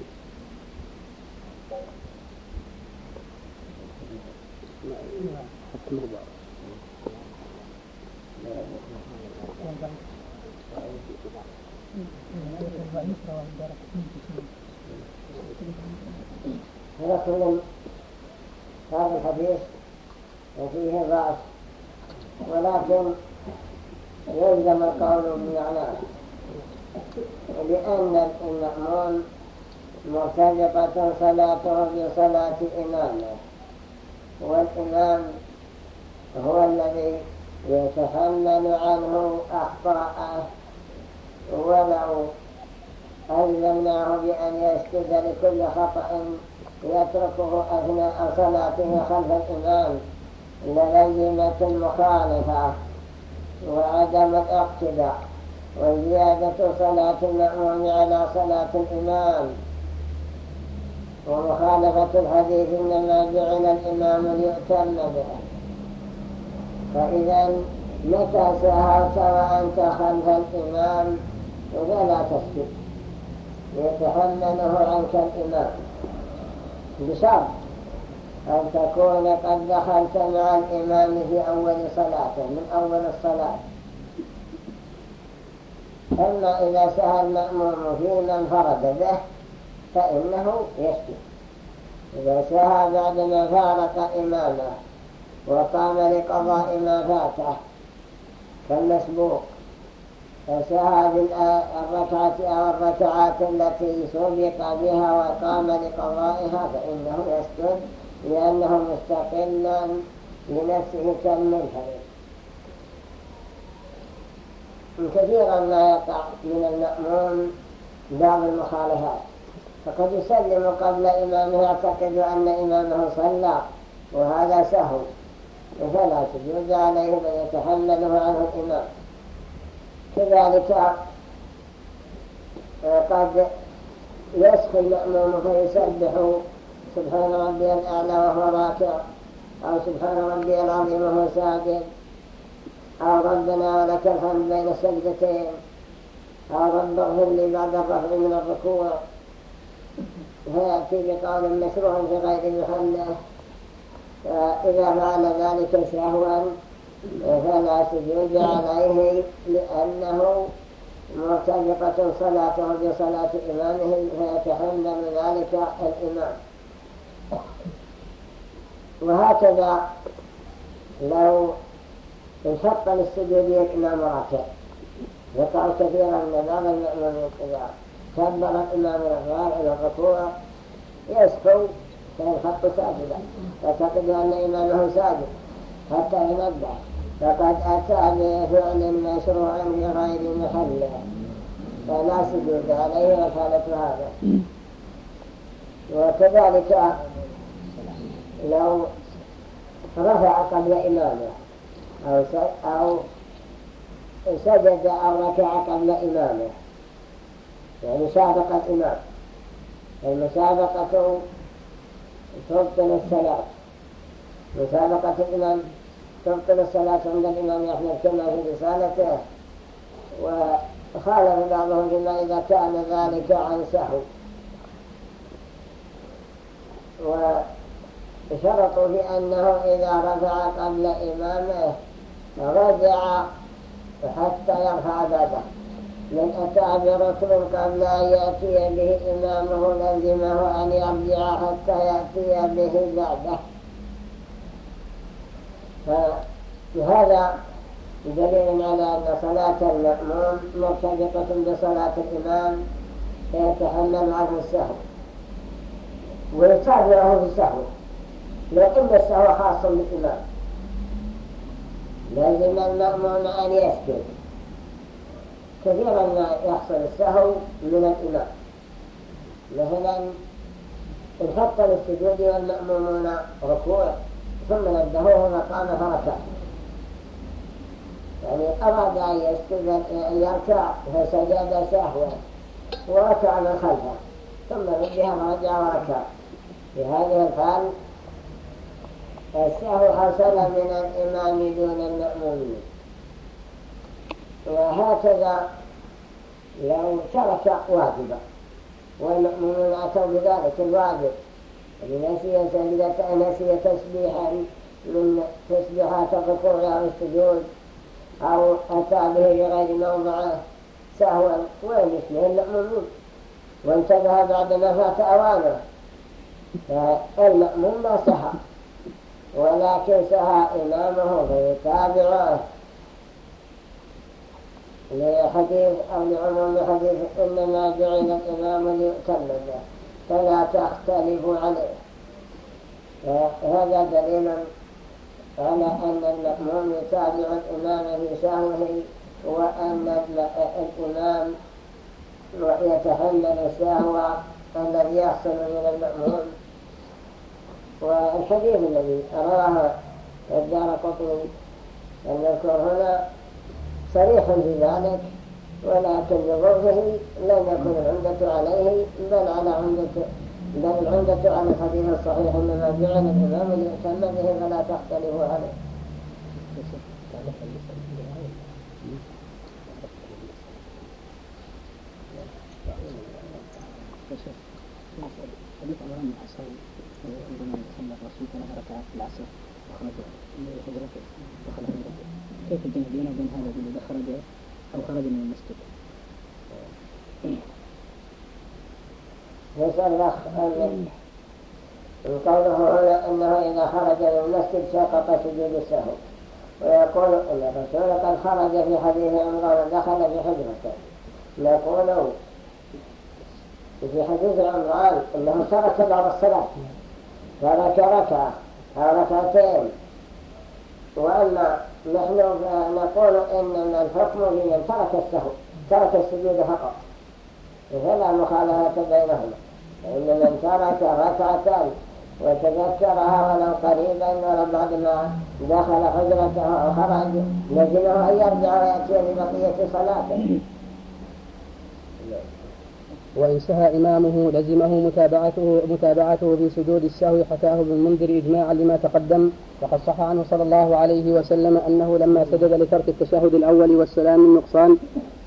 كل هذا الحديث وفيه ضعف ولكن يلزم القول بمعناه لأن المأمون مرتبطة صلاته بصلاة إمامه والإمام هو الذي يتحمل عنه أخطاءه. ولو ألزمناه بأن يسجد لكل خطأ يتركه أثناء صلاته خلف الإمام للزمة المخالفة وعدم الاقتداء وزيادة صلاة المأموم على صلاة الإمام. ومخالفة الحديث إنما جعل الإمام ليؤتم به. فإذا متى سهوت وأنت خلف الإمام؟ فلا تسجد يتحمله عنك الإمام. بشرط أن تكون قد دخلت مع الإمام في أول صلاته من أول الصلاة. أما إذا سهى المأموم فيما انفرد به فإنه يسجد إذا سهى بعدما فارق إمامه وقام لقضاء ما فاته كالمسبوق فسهى بالركعة أو الركعات التي سبق بها وقام لقضائها فإنه يسجد لأنه مستقلا لنفسه كالمنفرد كثيرا ما يقع من المأموم بعض المخالفات. فقد يسلم قبل إمامه يعتقد أن إمامه صلى وهذا سهو. فلا سجود عليه بل يتحمله عنه الإمام. كذلك قد يسخي المأموم فيسبح سبحان ربي الأعلى وهو راكع أو سبحان ربي العظيم وهو ساجد أو ربنا ولك الحمد بين السجدتين أو رب اغفر لي بعد الرفع من الركوع. فيأتي بقول مشروع في غير محله فإذا فعل ذلك سهوا فلا سجود عليه لأنه مرتبطة صلاته بصلاة إمامه فيتحمل ذلك الإمام. وهكذا لو انشق للسجود الإمام راكع يقع كثيرا من بعض المؤمنين إذا كبر الإمام إلى الركوع يسكو فينحط ساجدا يعتقد أن إمامه ساجد حتى ينبه فقد أتى بفعل مشروع بغير محله فلا سجود عليه وكانت هذا وكذلك لو رفع قبل إمامه أو أو سجد أو ركع قبل إمامه. يعني سابق الإمام. المسابقة تبطل الصلاة. مسابقة الإمام تبطل الصلاة عند الإمام أحمد كما في رسالته. وخالف بعضهم بما إذا كان ذلك عن سهو. وشرطوا بأنه إذا رفع قبل إمامه رجع حتى يرفع بعده من أتى بركن قبل أن يأتي به إمامه لزمه أن يرجع حتى يأتي به بعده. فهذا دليل على أن صلاة المأموم مرتبطة بصلاة الإمام فيتحمل عنه السهو ويتابعه في السهو لكن السهو خاص بالإمام. لازم المأموم أن يسكت. كثيرا ما يحصل السهو من الإمام. مثلا انحط للسجود والمأمومون ركوع. ثم نبهوه فقام فركع يعني أراد أن يركع فسجد سهوا وركع من خلفه. ثم نبه فرجع وركع. في هذه الحال السهو حصل من الإمام دون المأمومين وهكذا لو ترك واجبا والمؤمنون أتوا بذلك الواجب. نسي سجدة نسي تسبيحا من تسبيحات الركوع السجود أو أتى به بغير موضعه سهوا وين اسمه المأمومون وانتبه بعد فات أوانه فالمأموم ما سهى ولكن سهى إمامه فيتابعه لحديث أو لعموم حديث إنما جعل الإمام ليؤتم به فلا تختلفوا عليه. هذا دليل على أن المأموم يتابع الإمام في سهوه وأن الإمام يتحمل السهو الذي يحصل من المأموم. والحديث الذي أراه الدار قطني المذكور هنا صريح في ذلك ولكن لضعفه لم يكن العمدة عليه بل على عمدة بل العمدة على الحديث الصحيح إنما جعل الإمام ليهتم به فلا تختلفوا عليه. حديث صلى ركعات العصر دخل كيف الجمع بينه وبين هذا الذي خرج أو خرج من المسجد؟ يسأل الأخ قوله هنا أنه إذا خرج من المسجد سقط سجود السهو ويقول أن الرسول قد خرج في حديث عمران دخل في حجرته. نقول في حديث عمران إنه ترك بعض الصلاة. ترك ركعه أو ركعتين وأما نحن نقول إن الحكم لمن ترك السهو ترك السجود فقط. فلا مخالفة بينهما. فإن من ترك ركعه وتذكرها ولو قريبا ولو بعد ما دخل حجرته أو خرج لزمه أن يرجع ويأتي ببقيه صلاته. وإن سهى إمامه لزمه متابعته, متابعته في سجود السهو حكاه ابن المنذر إجماعا لما تقدم. وقد صح عنه صلى الله عليه وسلم أنه لما سجد لترك التشهد الأول والسلام النقصان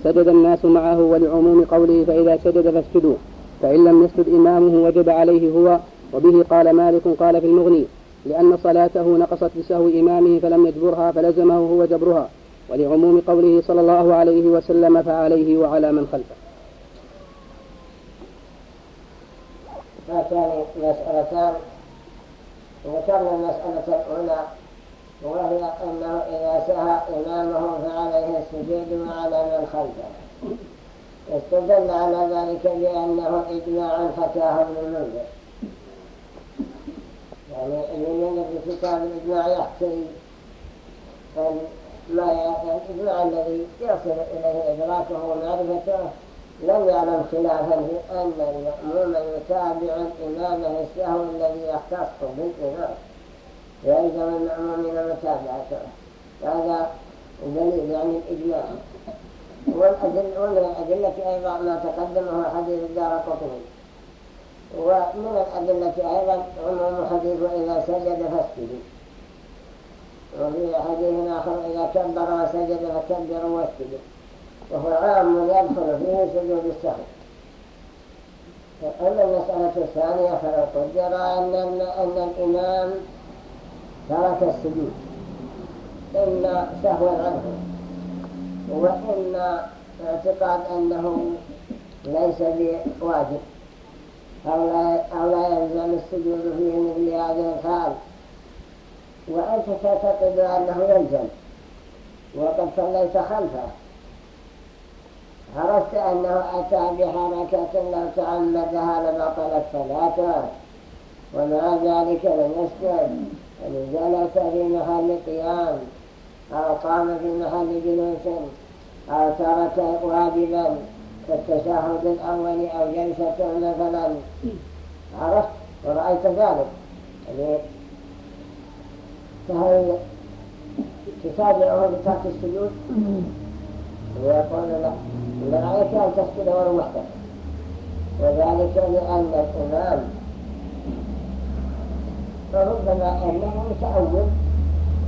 سجد الناس معه ولعموم قوله فإذا سجد فاسجدوا. فإن لم يسجد إمامه وجب عليه هو وبه قال مالك قال في المغني لأن صلاته نقصت بسهو إمامه فلم يجبرها فلزمه هو جبرها. ولعموم قوله صلى الله عليه وسلم فعليه وعلى من خلفه. هاتان مسألتان ذكرنا المسألة الأولى وهي أنه إذا سهى إمامه فعليه السجود وعلى من خلفه. استدل على ذلك بأنه إجماع حكاه ابن المنذر يعني ابن المنذر في كتاب الإجماع يحكي ما الإجماع الذي يصل إليه إدراكه ومعرفته لم يعلم خلافا أن المأموم يتابع الإمام السهو الذي يختص بالإمام. يلزم المأمومين متابعته. هذا دليل يعني الإجماع. والأدل ومن الأدلة أيضا ما تقدمه حديث الدار قطني. ومن الأدلة أيضا عموم حديث وإذا سجد فاسجدوا وفي حديث آخر إذا كبر وسجد فكبروا واسجدوا. وهو عام يدخل فيه سجود السهو أما المسألة الثانية فلو قدر أن, أن الإمام ترك السجود إما سهوا عنه وإما اعتقاد أنه ليس بواجب أو لا, أو لا يلزم السجود فيه مثل هذه الحال. وأنت تعتقد أنه يلزم وقد صليت خلفه. عرفت أنه أتى بحركة لو تعمدها لبطلت صلاته ومع ذلك لم يسجد. جلس في محل قيام. أو قام في محل جلوس. أو ترك واجبا كالتشهد الأول أو جلسة مثلا. عرفت؟ ورأيت ذلك. يعني فهل تتابعه بترك السجود. ويقول لا. لرأيك أن تسجد ولو وحدك وذلك لأن الإمام فربما أنه متأول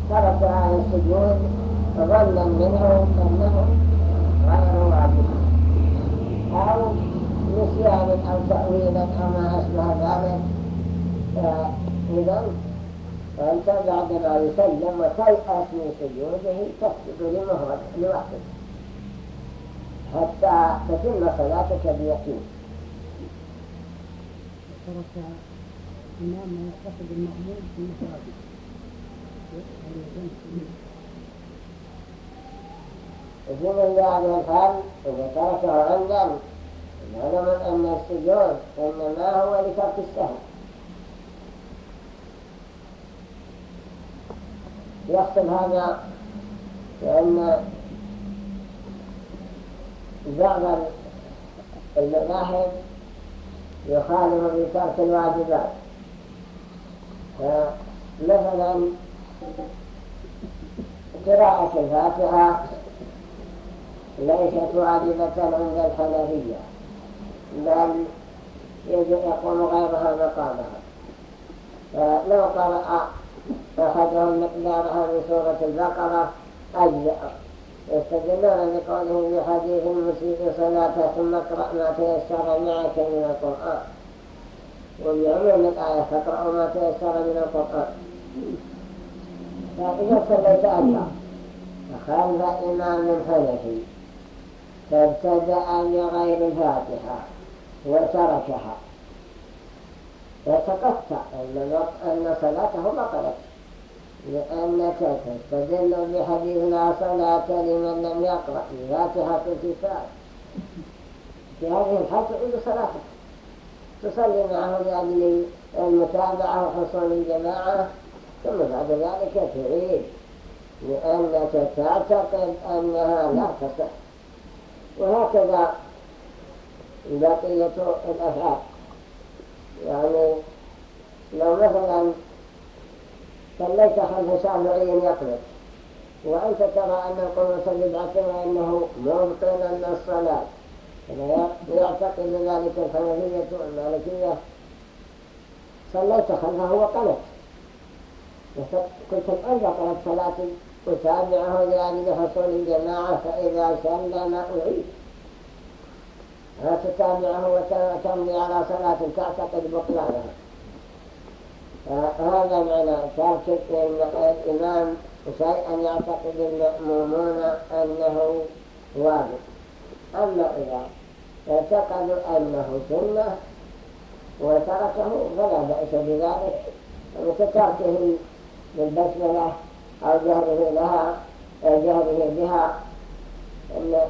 ترك عن السجود ظنا منه أنه غير واجب. أو نسيان أو تأويلا أو ما أشبه ذلك. إذا فأنت بعد ما يسلم وتيأس من سجوده تسجد لمهرب لوحدك حتى تتم صلاتك بيقين. ترك الإمام ما يعتقد المأمون في المساجد في من هذه الحال إذا تركه عمدا نعلم أن السجود إنما هو لترك السهو. يحصل هذا لأن بعض المذاهب يخالف بترك الواجبات. مثلا قراءة الفاتحة ليست واجبة عند الحنفية بل يقوم غيرها مقامها. فلو قرأ أحدهم مقدارها من سورة البقرة أجزاء يستدلون بقوله في حديث المسيء صلاته ثم اقرأ ما تيسر معك من القرآن. وبعموم الآية فاقرأوا ما تيسر من القرآن. فإذا صليت أجزاء فخلف إمام حنفي فابتدأ بغير الفاتحة وتركها. فسقطت أن صلاته بطلت لأنك تستدل بحديث لا صلاة لمن لم يقرأ بفاتحة الكتاب. في هذه الحال تعيد صلاتك تصلي معه لأجل المتابعة وحصول الجماعة. ثم بعد ذلك تعيد. لأنك تعتقد أنها لا تصح وهكذا بقية الأفعال يعني لو مثلا صليت خلف شافعي يقنط وأنت ترى أن القنوت بدعة وأنه مبطل للصلاة يعتقد ذلك الحنفية والمالكية صليت خلفه وقنط قلت الآن بطلت صلاتي أتابعه لأجل حصول الجماعة فإذا سلم أعيد. لا تتابعه وتمضي على صلاة تعتقد بطلانها. هذا معنى ترك الإمام شيئا يعتقد المأمومون أنه واجب. أما إذا اعتقدوا أنه سنة وتركه فلا بأس بذلك. وكتركه بالبسملة أو جهره لها جهره بها.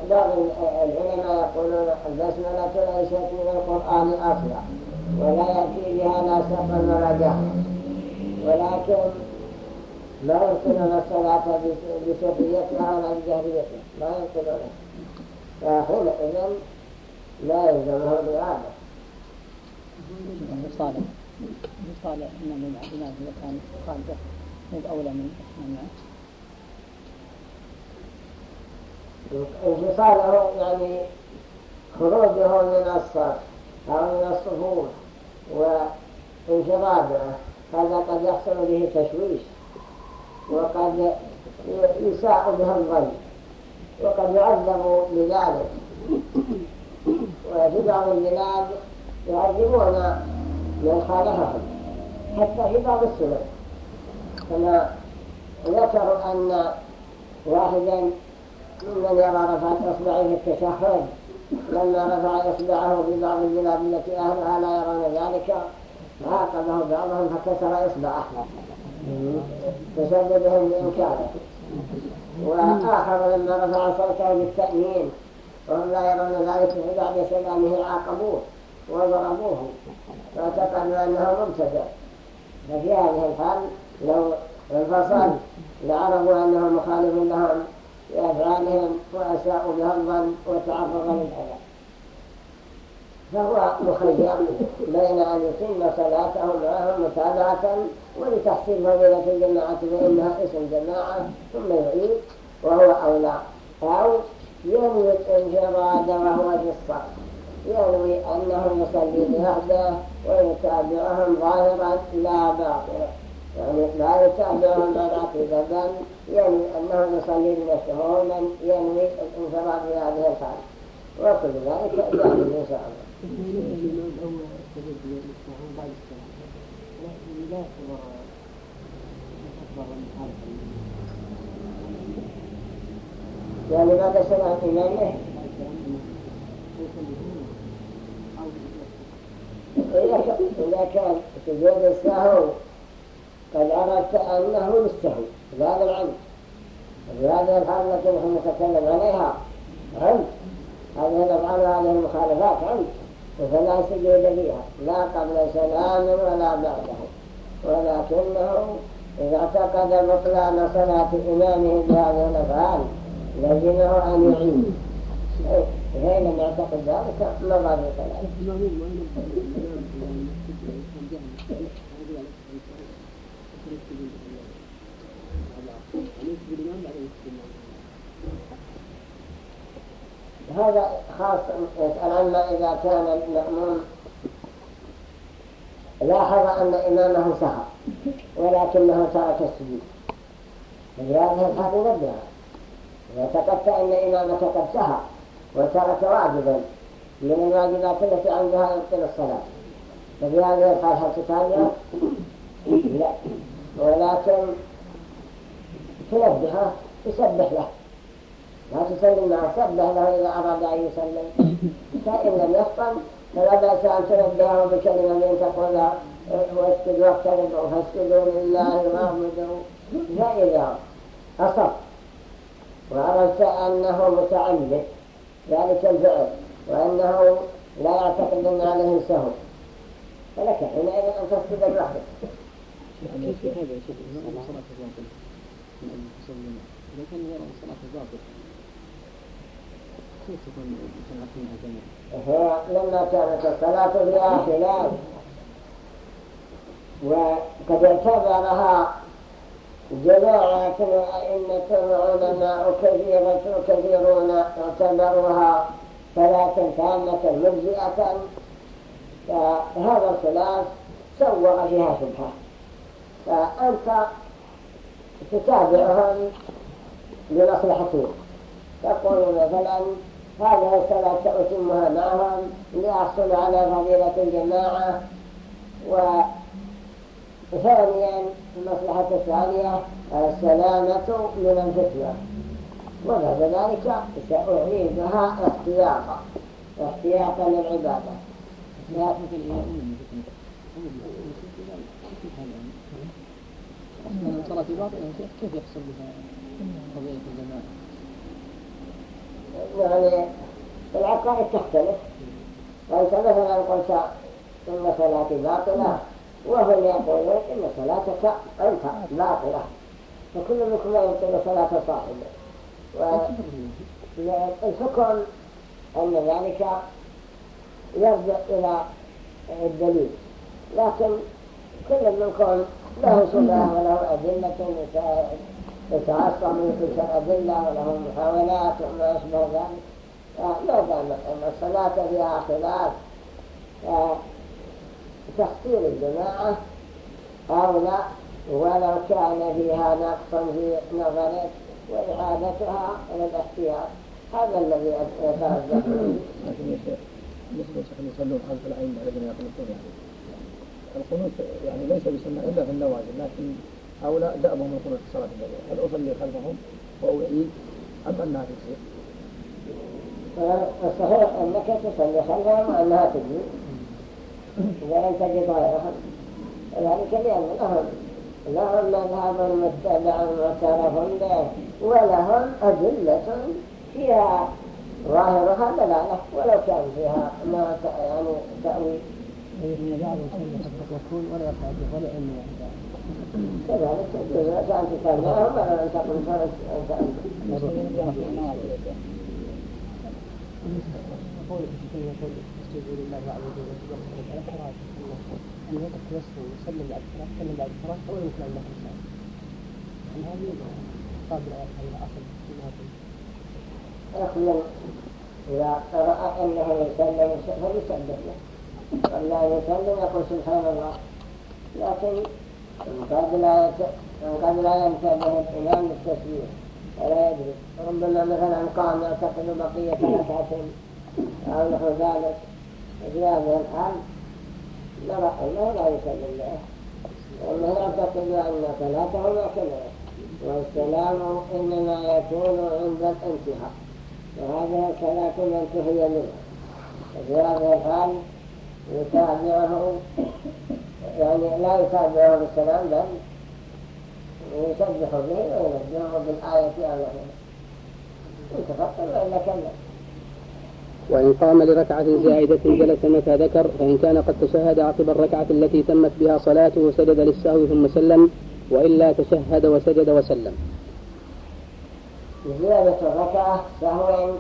بعض العلماء يقولون البسملة ليست من القرآن أصلا. ولا يأتي بها ناسخا ولا جهرا ولكن لا يمكنون الصلاة بسريتها ولا بجهريتها لا يمكنونها فحينئذ لا يلزمه الإعادة. يصالح يصالح إمام الإمام إذا كان خالفه مو أولى من الناس انفصاله يعني خروجه من الصف أو من الصفوف. وانفراده هذا قد يحصل به تشويش وقد يساء به الظن وقد يعذب بذلك وفي بعض البلاد يعذبون من خالفهم حتى في بعض السنن كما ذكروا أن واحدا ممن يرى رفعة إصبعه في التشهد لما رفع إصبعه في بعض البلاد التي أهلها لا يرون ذلك عاقبه بعضهم فكسر إصبعه. تشددهم بإنكاره. وآخر لما رفع صوته بالتأمين وهم لا يرون ذلك بعد سلامه عاقبوه وضربوه. واعتقدوا أنه مبتدع. ففي هذه الحال لو انفصل لعرفوا أنه مخالف لهم بأفعالهم وأساءوا بها الظن وتعرض للأذى فهو مخير بين أن يتم صلاته معهم متابعة ولتحصيل فضيلة الجماعة فإنها اسم جماعة ثم يعيد وهو أولى. أو ينوي الانفراد وهو في الصف. ينوي أنه يصلي بوحده ويتابعهم ظاهرا لا باطلا. يعني لا بعد عقيدة بل ينوي أنه بنفسه من ينوي الانفراد في هذه الحال وكل ذلك جائز إن شاء الله يعني بعد سماع إمامه إذا كان سجود السهو قد عرفت أنه مستهو هذا العلم. في هذه الحال التي نحن نتكلم عليها. علم هذه الأفعال وهذه المخالفات؟ علم فلا سجود فيها لا قبل سلام ولا بعده. ولكنه إذا اعتقد بطلان صلاة إمامه بهذه الأفعال لزمه أن يعيد حين لم يعتقد ذلك مضى بصلاته هذا خاص يسأل عما إذا كان المأموم لاحظ أن إمامه سهر ولكنه ترك السجود. في هذه الحال ينبه إذا اعتقدت أن إمامك قد سهى وترك واجبا من الواجبات التي عندها يبطل الصلاة. ففي هذه الحال هل تتابعه؟ لا. ولكن تنبهه تسبح له. لا تسلم معه سبح له إذا أراد أن يسلم فإن لم يفطن فلا بأس أن تنبهه بكلمة من تقولها واسجد واقتربوا فاسجدوا لله واعبدوا. فإذا أصف وعرفت أنه متعمد ذلك الفعل وأنه لا يعتقد أن عليه سهو. فلك حينئذ أن تسجد لوحدك كيف هذا يا شيخ صلاة تصلي إذا كان يرى صلاة الباطل كيف لما كانت الصلاة فيها خلاف وقد اعتبرها جماعة وأئمة العلماء كثيرة كثيرون اعتبروها صلاة تامة مجزئة. فهذا الخلاف سوغ فيها شبهة فأنت تتابعهم بمصلحتهم تقول مثلا هذه الصلاة سأتمها معهم لأحصل على فضيلة الجماعة. وثانيا المصلحة الثانية السلامة من الفتنة. وبعد ذلك سأعيدها احتياطا احتياطا للعبادة. صلاة باطلة كيف يحصل بها قضية الجماعة؟ يعني العقائد تختلف. فأنت مثلا قلت إن صلاتي باطلة وهم يقولون إن صلاتك أنت باطلة. فكل منكم يبطل صلاة صاحبه. والحكم أن ذلك يرجع إلى الدليل. لكن كل منكم له صلاة وله أدلة يتعصب من تلك الأدلة وله محاولات وما أشبه ذلك. فما دام أن الصلاة فيها خلاف تختير الجماعة أولى ولو كان فيها نقص في نظرك وإعادتها إلى الاحتياط. هذا الذي يترجح بالنسبة يصلون خلف العين الذين يقنطون يعني القنوت يعني ليس بسنة إلا في النوازل لكن هؤلاء دأبهم القنوت في صلاة الليل هل أصلي خلفهم وأعيد أم أنها تجزي؟ الصحيح أنك تصلي خلفهم وأنها تجزي إذا لم تجد غيرهم ذلك لأن لهم لهم مذهب متبع معترف به. ولهم أدلة فيها ظاهرها دلالة. ولو كان فيها ما يعني تأويل. بعضهم يصلي خلف الركوع ولا يرفع به ولا أن كذلك تجوز لك أن تصليهم ولا أن تقل فرس أنت أنت أخيرا إذا رأى أنه يسلم فليسبح له ولا يسلم يقول سبحان الله لكن قد لا قد لا ينتبه الإمام للتسبيح ولا يدري ربما مثلا قام يعتقد بقية ركعة أو نحو ذلك في هذه الحال. نرى أنه لا يسلم له وأنه يعتقد أن صلاته كملت والسلام إنما يكون عند الانتهاء وهذه الصلاة منتهية منها وفي هذه الحال يتابعه يعني لا يتابعه بالسلام بل يسبح به وينبهه بالآية أو نحوها انتفقت وإلا كمل وإن قام لركعة زائدة جلس متى ذكر فإن كان قد تشهد عقب الركعة التي تمت بها صلاته سجد للسهو ثم سلم وإلا تشهد وسجد وسلم. زيادة الركعة سهوا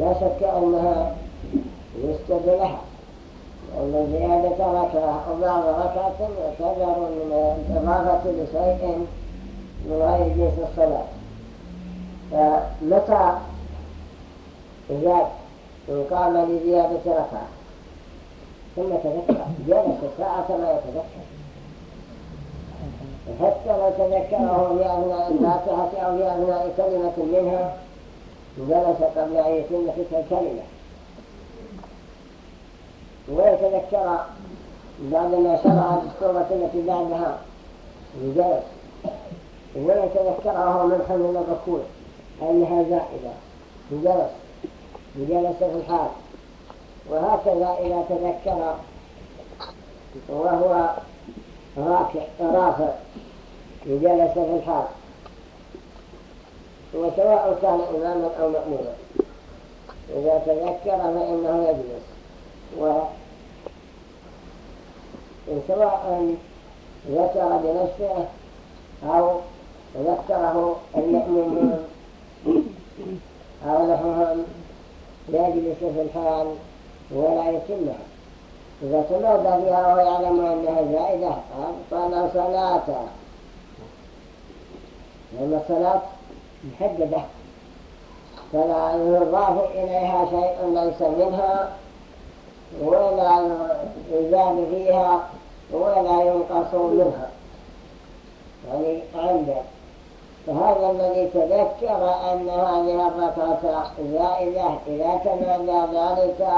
لا شك أنها يسجد لها ركعة أو بعض ركعة يعتبر من الإضافة لشيء من غير جنس الصلاة. فمتى زاد إن قام لزيادة ركعة ثم تذكر. جلس الساعة ما يتذكر. حتى لو تذكره في أثناء الفاتحة أو في أثناء كلمة منها جلس قبل أن يتم تلك الكلمة. ويتذكر بعدما شرع السورة التي بعدها. جلس ويتذكره من حمل الركوع. أنها زائدة جلس جلس في الحال. وهكذا إذا تذكر وهو راكع رافع جلس في الحال. وسواء كان إماما أو مأموما. إذا تذكر فإنه يجلس. و سواء ذكر بنفسه أو ذكره المأمومون أو نحوهم يجلس في الحال ولا يتمها إذا تمادى بها وهو يعلم أنها زائدة أبطل صلاته لأن الصلاة محددة. فلا يضاف إليها شيء ليس منها. ولا يزاد فيها ولا ينقص منها. يعني عنده فهذا الذي تذكر أن هذه الركعة زائدة إذا تمادى ذلك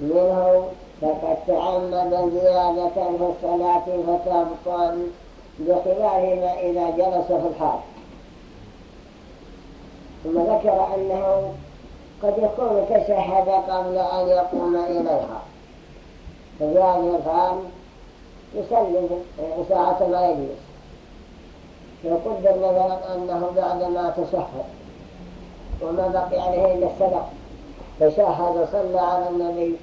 منه فقد تعمد زيادة في الصلاة فتبطل بخلاف ما إذا جلس في الحال. ثم ذكر أنه قد يكون تشهد قبل أن يقوم إليها. ففي هذه الحال يسلم ساعة ما يجلس وقدر مثلا أنه بعدما تشهد. وما بقي عليه إلا السلام تشهد وصلى على النبي.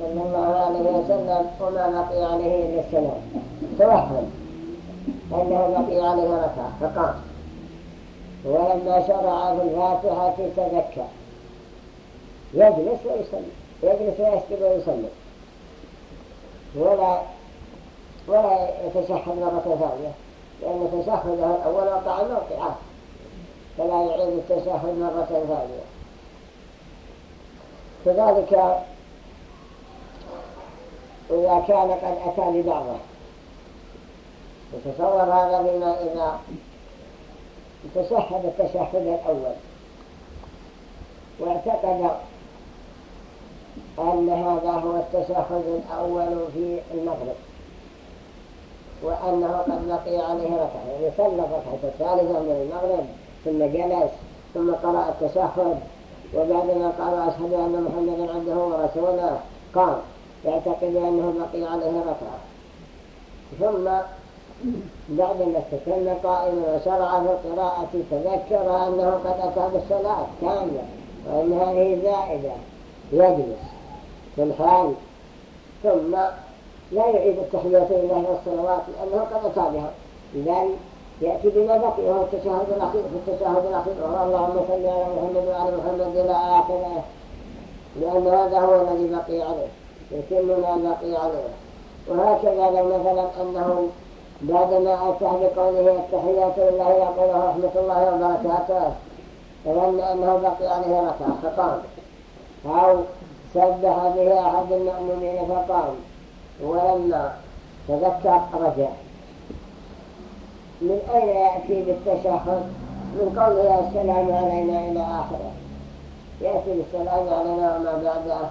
صلى الله عليه وسلم. وما بقي عليه إلا السلام. توهم. أنه بقي عليه ركعة فقام. ولما شرع في الفاتحة تذكر. يجلس ويصلي يجلس ويسجد ويصلي. ولا ولا يتشهد مرة ثانية لأن تشهده الأول وقع الموقعات فلا يعيد التشهد مرة ثانية. كذلك إذا كان قد أتى ببعضه يتصور هذا بما إذا تشهد التشهد الأول. واعتقد أن هذا هو التشهد الأول في المغرب. وأنه قد بقي عليه ركعة يعني صلى الركعة الثالثة من المغرب ثم جلس ثم قرأ التشهد وبعدما قال أشهد أن محمدا عبده ورسوله قام يعتقد أنه بقي عليه ركعة. ثم بعد ما استكن قائما وشرع في القراءة تذكر أنه قد أتى بالصلاة كاملة وأن هذه زائدة يجلس في الحال. ثم لا يعيد التحيات لله والصلوات لأنه قد أتى بها بل يأتي بما بقي وهو التشهد الأخير في التشهد الأخير. وهو اللهم صل على محمد وعلى محمد إلى آخره. لأن هذا هو الذي بقي عليه يتم ما بقي عليه. وهكذا لو مثلا أنه بعدما أتى بقوله التحيات لله يقول رحمة الله وبركاته فظن أنه بقي عليه ركعة فقام. أو سبح به أحد المؤمنين فقام. ولما تذكر رجع. من أين يأتي بالتشهد؟ من قوله السلام علينا إلى آخره. يأتي بالسلام علينا وما بعده.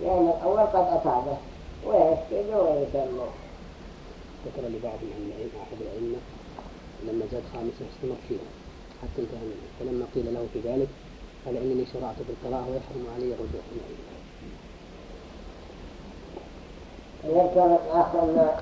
لأن الأول قد أتابه ويسجد ويسلم ذكر لبعض العلم أحد الأئمة لما زاد خامسة استمر فيها حتى انتهى منه. فلما قيل له في ذلك قال إنني شرعت بالقراءة ويحرم علي الرجوع. ذكر الأخ أن